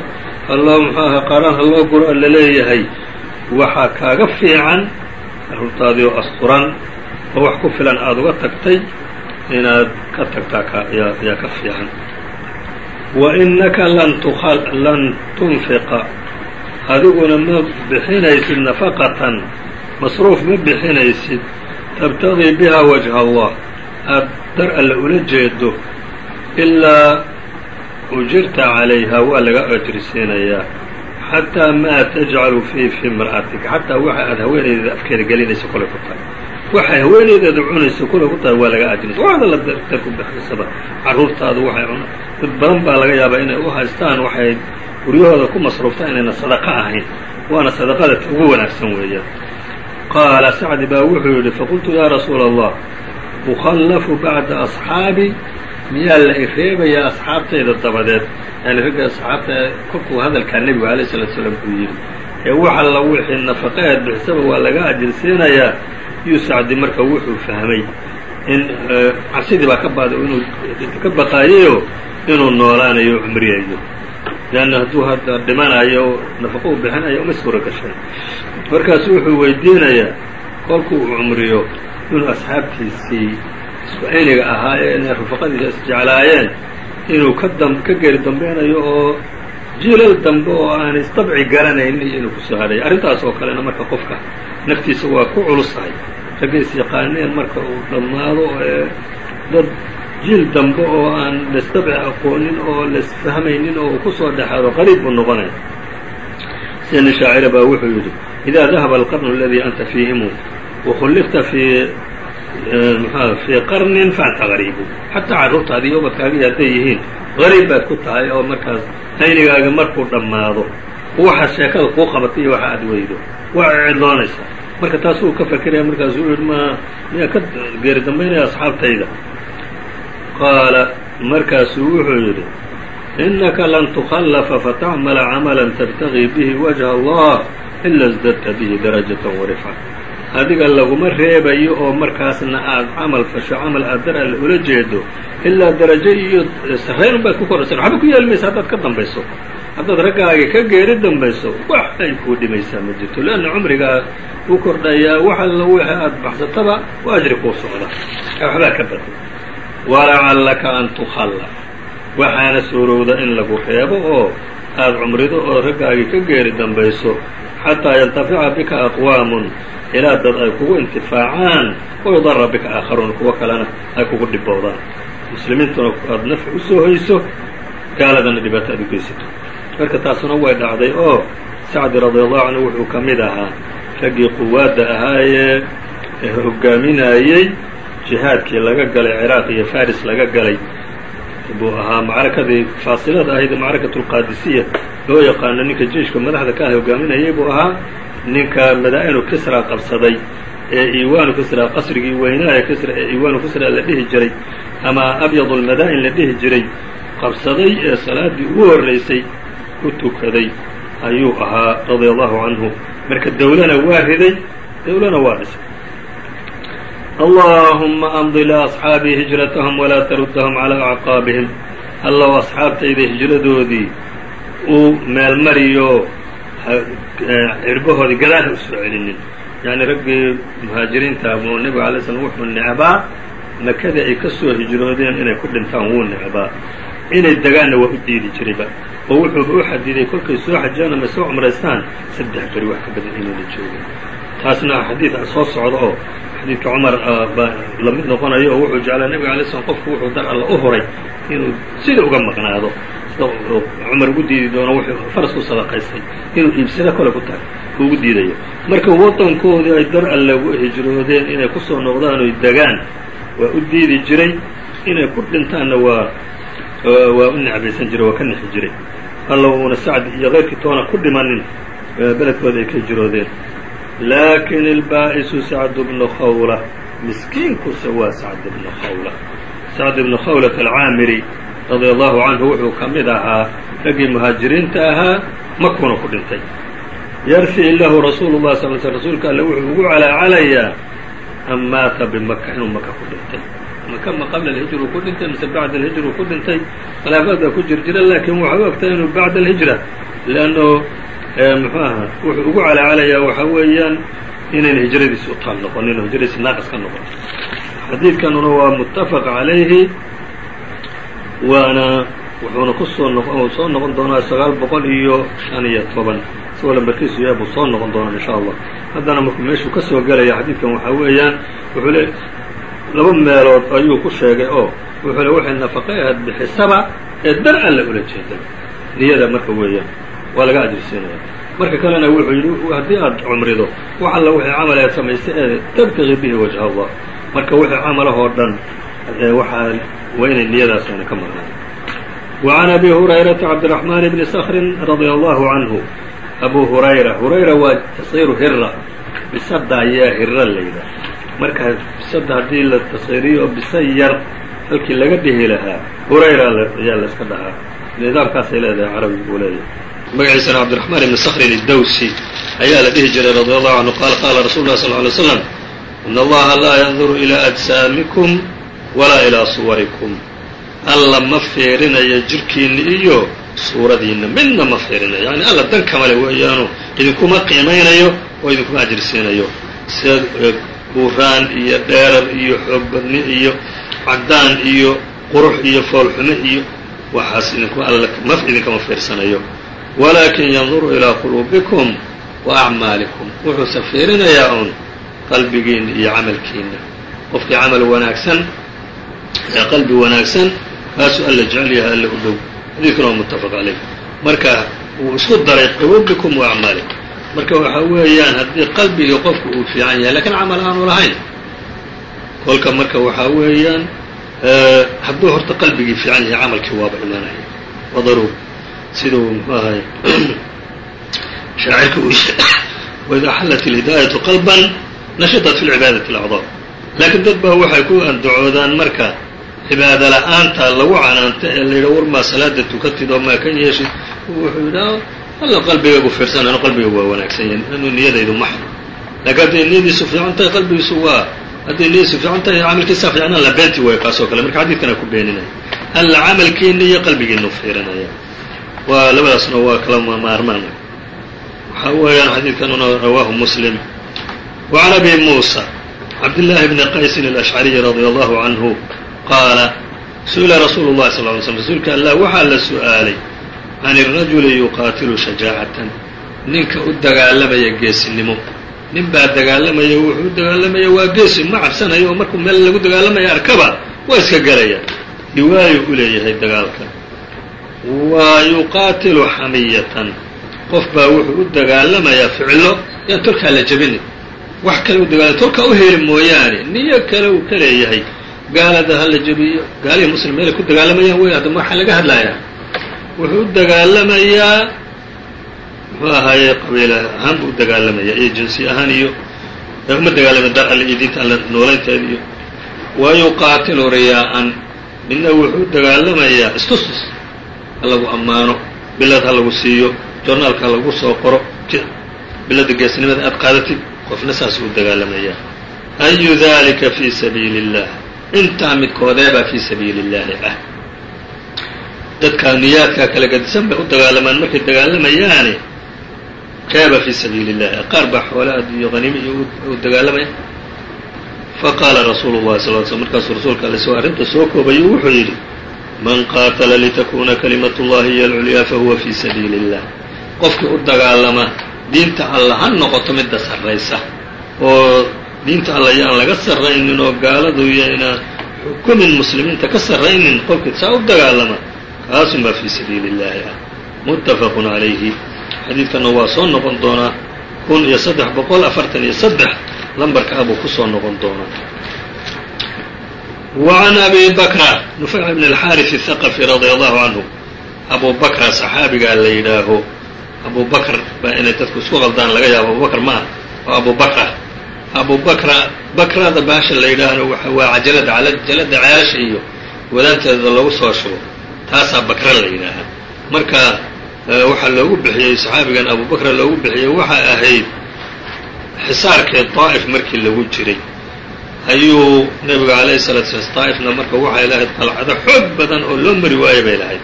halloo muxuu aha qaran halloo guro la leeyahay. Waxaa kaaga fiican carruurtaadii oo asturan oo wax ku filan aada uga tagtay inaad ka tagtaa yaa ka fiican. Wa innaka lan tunfiqa. Adiguna ma bixinaysid nafaqatan masruuf ma bixinaysid tabtagii biha wajha allah. Aad dar alle ula jeedo ilaa ujirta calayha waa laga ajrisiinayaa. Xataa maa tajcalu fii fi imra'atika xataa waxa aad haweenaydeeda afkeeda gelinaysa kulay ku tahay. Waxay haweenaydeeda cunaysa kulay ku tahay waa laga ajrinaysa waxda la dar ku bixisaba carruurtaadu waxay cuna dad badan baa laga yaabaa inay u haystaan waxay guryahooda ku masruuftaan inayna sadaqo ahayn. Waana sadaqada ugu wanaagsan weeyaan qaala sacdi baa wuxuu yidhi faqultu yaa rasuula allah ukhallafu bacda asxaabi miyaa la ireebayaa asxaabtayda dabadeed yani ragga asxaabta kolkuu hadalkaa nebigu alayh salatu salaam uu yidhi ee wax alla wixii nafaqeed bixisaba waa laga ajirsiinayaa yuu sacdi marka wuxuu fahmay in cabsidii baa ka baada inuu ka baqaayayo inuu noolaanayo cumriyayo leanna hadduu hadda dhimanayo nafaqo u bixinayo uma suura gashay markaasu wuxuu weydiinayaa kolkuu cumriyo inuu asxaabtiisii isku ayniga ahaa ee inay rufaqadiisa isjeclaayeen inuu ka dam ka geri dambeynayo oo jiilal dambe oo aan istabci garanaynin inuu ku soo hadhayo arrintaas oo kalena marka qofka naftiisa waa ku culusahay ragga is yaqaaneen marka uu dhammaado ee dad jiil dambe oo aan laistabci aqoonin oo laisfahmaynin oo uu ku soo dhexado qariib buu noqonaya sida nin shaacira baa wuxuu yidhi idaa dahaba alqarnu aladii anta fiihimu wakullifta fii mxua fii qarnin faanta gariibu xataa carruurtaadi iyo ubadkaagii hadday yihiin gariib baad ku tahay oo markaas aynigaaga markuu dhammaado waxa sheekada kuu qabatay iyo waxa aad weydo. Waa cidloonaysaa marka taasuu ka fakiraya markaasuu yihi ma miyaa ka geeri dambaynaya asxaabtayda qaala markaasuu wuxuu yidhi innaka lan tukhallafa fatacmala camalan tabtagii bihi wajha allah ila sdadta bihi darajatan warifca adiga laguma reebayo oo markaasna aad camal fasho camal aad dar alle ula jeedo ilaa darajo iyo sarrayn unbaad ku koraysan waxba ku yeeli maysa haddaad ka dambayso. Haddaad raggaagi ka geeri dambayso wax ay kuu dhimaysaa ma jirto. Leanna cumrigaa u kordhayaa wax alla wixii aad baxsataba waa ajri kuu socda. Waxbaa ka badan walacallaka an tukhallaf waxaana suurowda in lagu reebo oo aad cumrido oo raggaagii ka geeri dambayso xataa yantafica bika aqwaamun ilaa dad ay kugu intifaacaan wayudara bika aakharuun kuwo kalena ay kugu dhiboodaan muslimiintuna aad nafci u soo hoyso gaaladana dhibaato aad u geysato. Marka taasuna way dhacday oo sacdi radiallahu canhu wuxuu ka mid ahaa raggii quwaadda ahaayee hogaaminayey jihaadkii laga galay ciraaq iyo faris laga galay buu ahaa macrakadii faasilada ahayd macrakatu alqaadisiya loo yaqaano ninka jeiشhka madaxda ka ah hogaaminayay buu ahaa ninka madaa'inu kisra qabsaday ee iwaanu kisra qasrigii weynaa ee kisra ee iwaanu kisra la dhihi jiray ama abyad almadaa'in la dhihi jiray qabsaday ee salaaddii ugu horraysay ku tukaday ayuu ahaa radia allahu canhu marka dawlana waa riday dawlana waa dhisay allahuma amdi liasxaabii hijratahum walaa taruddahum calaa acqaabihim allow asxaabtayda hijradoodii uu meelmariyo cirbahoodii gadaal ha u soo celinin. Yacni raggii muhaajiriinta muu nebigu alay slam wuxuu necbaa makadii ay ka soo hijroodeen inay ku dhintaan wuu necbaa. Inay degaanna waa u diidi jirayba. Oo wuxuuba u xadiday kolkay soo xajiyaan ama soo cumraystaan saddex beri wax ka badan inayna joogin taasna xadiid soo socda oo xadiidka cumar baa la mid noqonayo oo wuxuu jeclaa nebiga alay slam qofku wuxuu dar alla u huray inuu sida uga maqnaado. Cumar ugu diidi doono wuxuu faras ku sadaqaystay inuu iibsada kole ku tahay ugu diidayo. Marka waddankoodii ay dar alle ugu hijroodeen inay ku soo noqdaan oy degaan waa u diidi jiray inay ku dhintaanna waa waa u necbaysan jiray waa ka nexi jiray. Alla uuna sacdi iyo keyrkii toona ku dhimanin beledkooda ay ka hijroodeen laakin albaa'isu sacd bnu khawla miskiinkuse waa sacd bnu khawla sacd bnu khawlat alcaamiri radia allahu canhu wuxuu ka mid ahaa raggii muhaajiriinta ahaa makuuna ku dhintay yarfici lahu rasuulu llahi sal sl rasuulka alle wuxuu ugu calaacalayaa an maata bimaka inuu maka ku dhintay maka ma qabla alhijr uu ku dhintay mise bacda alhijr uu ku dhintay khilaafaad baa ku jir jira laakiin waxay u ogtahay inuu bacda alhijra leanno muxuu aha wuxuu ugu calaacalayaa waxa weeyaan inayna hijradiisi u taal noqonin oo hijradiisi naaqis ka noqon. Xadiidkanuna waa muttafaq calayhi waana wuxuuna ku soo soo noqon doonaa sagaal boqol iyo shan iyo toban. Isagoo lambarkiisu yahay buu soo noqon doonaa insha allah. Haddana markuu meeshuu ka soo gelaya xadiidkan waxaa weeyaan wuxuu le laba meelood ayuu ku sheegay oo wuxuu le waxay nafaqe ahayd bixisaba ee dar alle ula jeeda niyada marka weeyaan waa laga ajirsiinaya marka kalena wuxuu yidhi haddii aad cumrido wax alla wixii camal ee samaystay ee tabtaqi bihi wajha allah marka wixii camalahoo dhan waxaa waa inay niyadaas ka maqnaan wacan abi hurayrata cabdiraxmaan bni skrin radia allahu canhu. Abu hurayra hurayra waa tasqiiru hira bisada ayaa hira layda marka bisada haddii la tasqiiriyo bisa yar halkii laga dhihi lahaa hurayra ayaa la dhahaa. Nidaamkaasay leedahay carabi buu magaciisana cabdiraxmaan ibni skrin اdowsi ayaa la dhihi jiray radi allahu canhu qaala qaala rasuululah sal ly slam in allaha laa yanduru ilaa ajsaamikum walaa ilaa suwarikum. Alla ma fiirinayo jirhkiinna iyo suuradiinna midna ma fiirinayo yani alla dan kamale weeyaanu. Idinkuma qiimaynayo oo idinkuma ajirsiinayo siinayo sida eh, buuraan iyo dheerar iyo xoogbadni iyo caddaan iyo qurux iyo foolxume iyo waxaas idinkuma fiirsanayo walaakin yanduru ilaa quluubikum wa acmaalikum wuxuuse fiirinayaa uun qalbigiinna iyo camalkiinna qofkii camal wanaagsan ee qalbi wanaagsan kaasuu alla jecel yahay alla u dhow xadiidkuna waa muttafaq calayh marka wuu isku daray quluubikum wa acmaalikum marka waxa weeyaan haddii qalbigii qofku uu fiican yahay lakiin camal aanu lahayn kolka marka waxaa weeyaan hadduu horta qalbigii fiican yahay camalkii waaba imanaya wadaruub siduu mxu ahay shaacirka uu waidaa xallat ilhidaayatu qalban nashatat fi lcibaadati alacdaam laakiin dad baa waxay ku andacoodaan marka cibaado la'aanta lagu canaanta ee la yidha warmaa salaada tukatid oo maa ka yeeshid? Wuxuu yidhaha alla qalbigaygu fiirsan anu qalbigaygu waa wanaagsan yahay inuu niyadaydu maxdo laakiin hadday niyadiisu fiican tahay qalbigiisu waa hadday niyadiisu fiican tahay camalkiisa fiicnaan la beenti waayo kaasoo kale. Marka xadiidkana ku beeninaya alla camalkiina iyo qalbigiinu fiirinaya waa labadaasna waa kala maarmaan waxaa weeyaan xadiidkanuna rawaahu muslim وعn abi muسى cabdاللahi bni qaysin الأشcariي radي allahu canhu qaala su-ila rasuulu الlahi sal ly slm rasuulka allah waxaa la su'aalay can الrajuli yuqaatilu shajaacatan ninka u dagaalamaya geesinimo nin baa dagaalamaya wuxuu u dagaalamaya waa geesi ma cabsanayo oo markuu meel lagu dagaalamaya arkaba waa iska gelaya hiwaayu u leeyahay dagaalka wa yuqaatilu xamiyatan. Qof baa wuxuu u dagaalamayaa ficilo yaan tolkaa la jebinin wax kale u dagaalama tolkaa u heli mooyaane. Niyo kale uu ka leeyahay. Gaalada ha la jebiyo. Gaalihii muslim meelay ku dagaalamayaan wey haddama waxaa laga hadlayaa. Wuxuu u dagaalamayaa muxuu ahaaye qabiil ahaan buu u dagaalamaya iyo jinsi ahaan iyo uma dagaalamaya dar alle iyo diinta alle noolaynteeda iyo. Wa yuqaatilu riyaa-an. Midna wuxuu u dagaalamayaa istustus ha lagu ammaano bilad ha lagu siiyo jornaalka ha lagu soo qoro bilada geesnimada aad qaadatid qofna saas u dagaalamayaa ayu dalika fi sabiili اllah intaa midkoodeebaa fii sabiili اllahi ah dadka niyaadkaa kala gadisan bay u dagaalamaan markay dagaalamayaane keeba fii sabiili اllahi qaar baa xoolaad iyo haniime iyo u dagaalamaya faqaala rasuulu اllahi sal l slm markaasuu rasuulka alle soo arrinta soo koobayo wuxuu yidhi man qaatala litakuuna kalimat ullahi hiya alculyaa fahuwa fii sabiili illah qofkii u dagaalama diinta alla ha noqoto midda sarraysa. Oo diinta alla yaan laga sarraynin oo gaaladu yayna xukumin muslimiinta ka sarraynin qofkii saa u dagaalama kaasun baa fii sabiili illahi ah. Muttafaqun calayhi xadiidkana waa soo noqon doonaa kun iyo saddex boqol afartan iyo saddex lambarka abuu ku soo noqon doonaa. وعn abi bakra nufayc bn اlxaariث الthaqفi radي allahu canhu abu bakra saxaabigaa la yidhaaho abu bakr baa inay dadku isku qaldaan laga yaabo abu bakr ma ah oo abu bakra abu bakra bakrada baasha la yidhaahno waa cajalada cajalada ceelasha iyo wadaanteeda lagu soo shubo taasaa bakra la yidhaahaa marka waxaa loogu bixiyey saxaabigan abu bakra loogu bixiyey waxay ahayd xisaarkee daa'if markii lagu jiray ayuu nebiga alayhi salatu slam daa'ifna marka waxay lahayd qalcado xoog badan oo loo mari waayo bay lahayd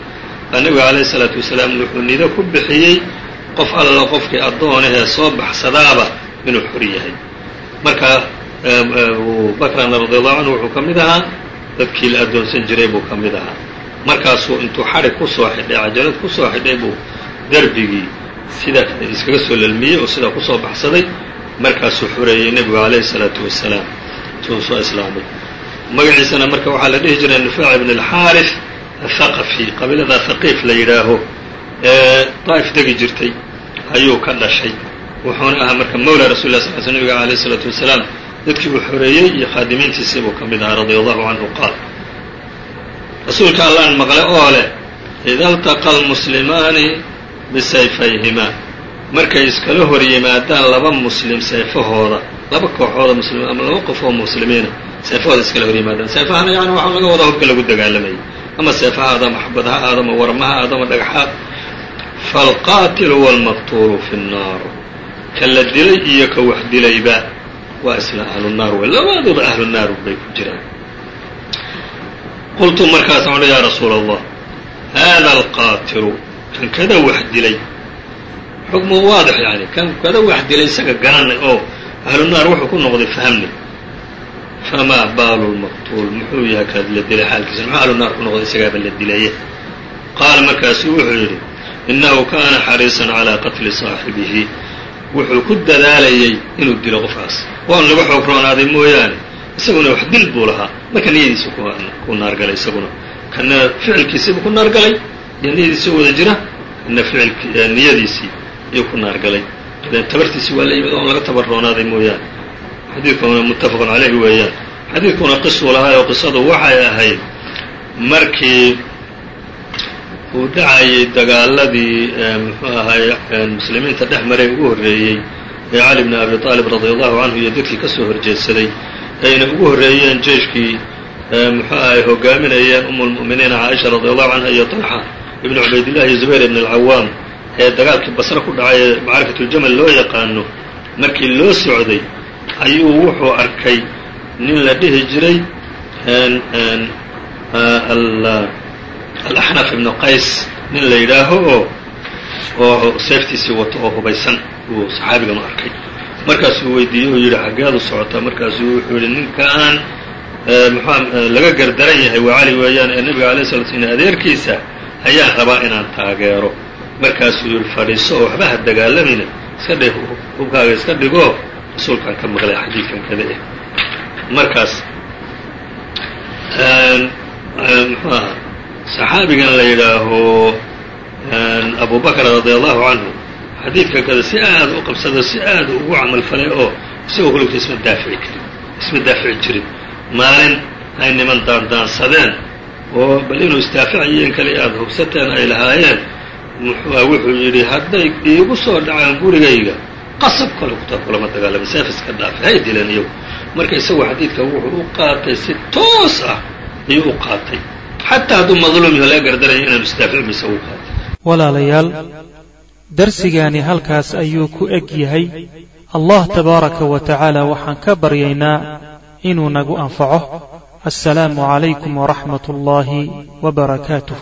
baa nebiga alayhi salaatu wasalaam wuxuu nido ku bixiyey qof alla qofkii addoonahee soo baxsadaaba inuu xor yahay. Marka abu bakrana radi allahu canhu wuxuu ka mid ahaa dadkii la addoonsan jiray buu ka mid ahaa. Markaasuu intuu xadhig ku soo xidhay cajalad ku soo xidhay buu derbigii sida iskaga soo lalmiyey oo sidaa ku soo baxsaday. Markaasuu xureeyey nebigu calayhi salaatu wasalaam intuu islaamay magaciisana marka waxaa la dhihi jiray nufaac ibn alxaarif athaqafi qabiilada thaqiif la yidhaaho. Ee daa'if degi jirtay ayuu ka dhashay. Wuxuuna ahaa marka mawla rasul lah sal sl nabiga alayh isalaatu wasalaam. Dadkii uu xoreeyey iyo khaadimiintiisii buu ka mid ahaa radia allahu canhu qaal. Rasuulka allaan maqle oo leh ida altaqa almuslimaani bisayfayhimaa markay iskala hor yimaadaan laba muslim seefahooda laba kooxooda muslim ama laba qof oo muslimiina seefahooda iskala hor yimaadaan. Seefahana yani waxaa laga wadaa hubka lagu dagaalamayay ama seefaha aadama xabad ha aadama warmaha aadama dhagaxaad faalqaatilu waalmaqtuulu fi nnaar ka la dilay iyo ka wax dilayba waa isla ahlu naar wey labaaduba ahlu naar bay ku jiraan. Qultu markaasaan odha yaa rasuula allah haada alqaatilu kan kada wax dilay? Xukmu waadix yani kan kada wax dilay isaga garanay oo ahlu naar wuxuu ku noqday fahamnay famaa baalu lmaqtuul muxuu yahay kaad la dilay xaalkiisa? Muxuu ahlu naar ku noqday isagaaba la dilaye? Qaala markaasuu wuxuu yidhi innahu kaana xariisan calaa qatli saaxibihi. Wuxuu ku dadaalayay inuu dilo qofkaas waanu laga xoog roonaaday mooyaane isaguna wax dil buu lahaa. Marka niyadiisu ku naargalay isaguna. Kana ficilkiisiibuu ku naargalay iyo niyadiisii wada jira kana ficilki niyadiisii ayuu ku naargalay tabartiisii waa la yimid oon laga tabar roonaaday mooyaane. Xadiidkuna muttafaqun caleyhi weeyaan. Xadiidkuna qisuu lahaa oo qisadu waxay ahayd markii uu dhacayay dagaaladii muxuu ahaay muslimiinta dhex maray ugu horreeyey ee cali bni abi aalib radia allahu canhu iyo dadkii ka soo horjeedsaday ayna ugu horreeyeen jeeshkii muxuu ahay hogaaminayeen umu lmu'miniina caaisha radi allahu canha iyo talxa ibnu cubaydillahi iyo zubayr ibn alcawaam ee dagaalkii basre ku dhacay ee macrifatuljamal loo yaqaano markii loo socday ayuu wuxuu arkay nin la dhihi jiray alaxnaf ibnu qays nin la yidhaaho oo oo seeftiisii wato oo hubaysan uu saxaabigan arkay. Markaasuu weydiiyey oo yidhi xaggeedu socotaa markaasuu wuxuu yidhi ninkaan muxua laga gardaran yahay waa cali weeyaan ee nebiga alay sala slam adeerkiisa ayaan rabaa inaan taageero markaasuu yidhi fadhiiso oo waxba ha iska dhig hubkaaga iska dhigoo rasuulkaan ka maqlay xadiidkan kada eh. Markaas muxuu aha saxaabigan la yidhaaho abu bakr radia allahu canhu xadiidka kada si aada u qabsado si aada ugu camal falay oo isagoo kulugta isma daafici karin isma daafici jirin. Maalin ay niman daandaansadeen oo bal inuu isdaaficayo in kale aada hubsateen ay lahaayeen muxuua wuxuu yidhi hadday iigu soo dhacaan gurigayga qasab kale kutaa kulama dagaalama seefis ka dhaafi hay dileen iyagu. Marka isagu xadiidka wuxuu u qaatay si toos ah ayuu u qaatay. Xataa hadduu madluum yaho laga gardaraya inaanu isdaafici maysa u qaatay. Walaalayaal darsigaani halkaas ayuu ku eg yahay allah tabaaraka wa tacaala waxaan ka baryaynaa inuu nagu anfaco. Assalaamu calaykum waraxmat ullaahi wa barakaatuh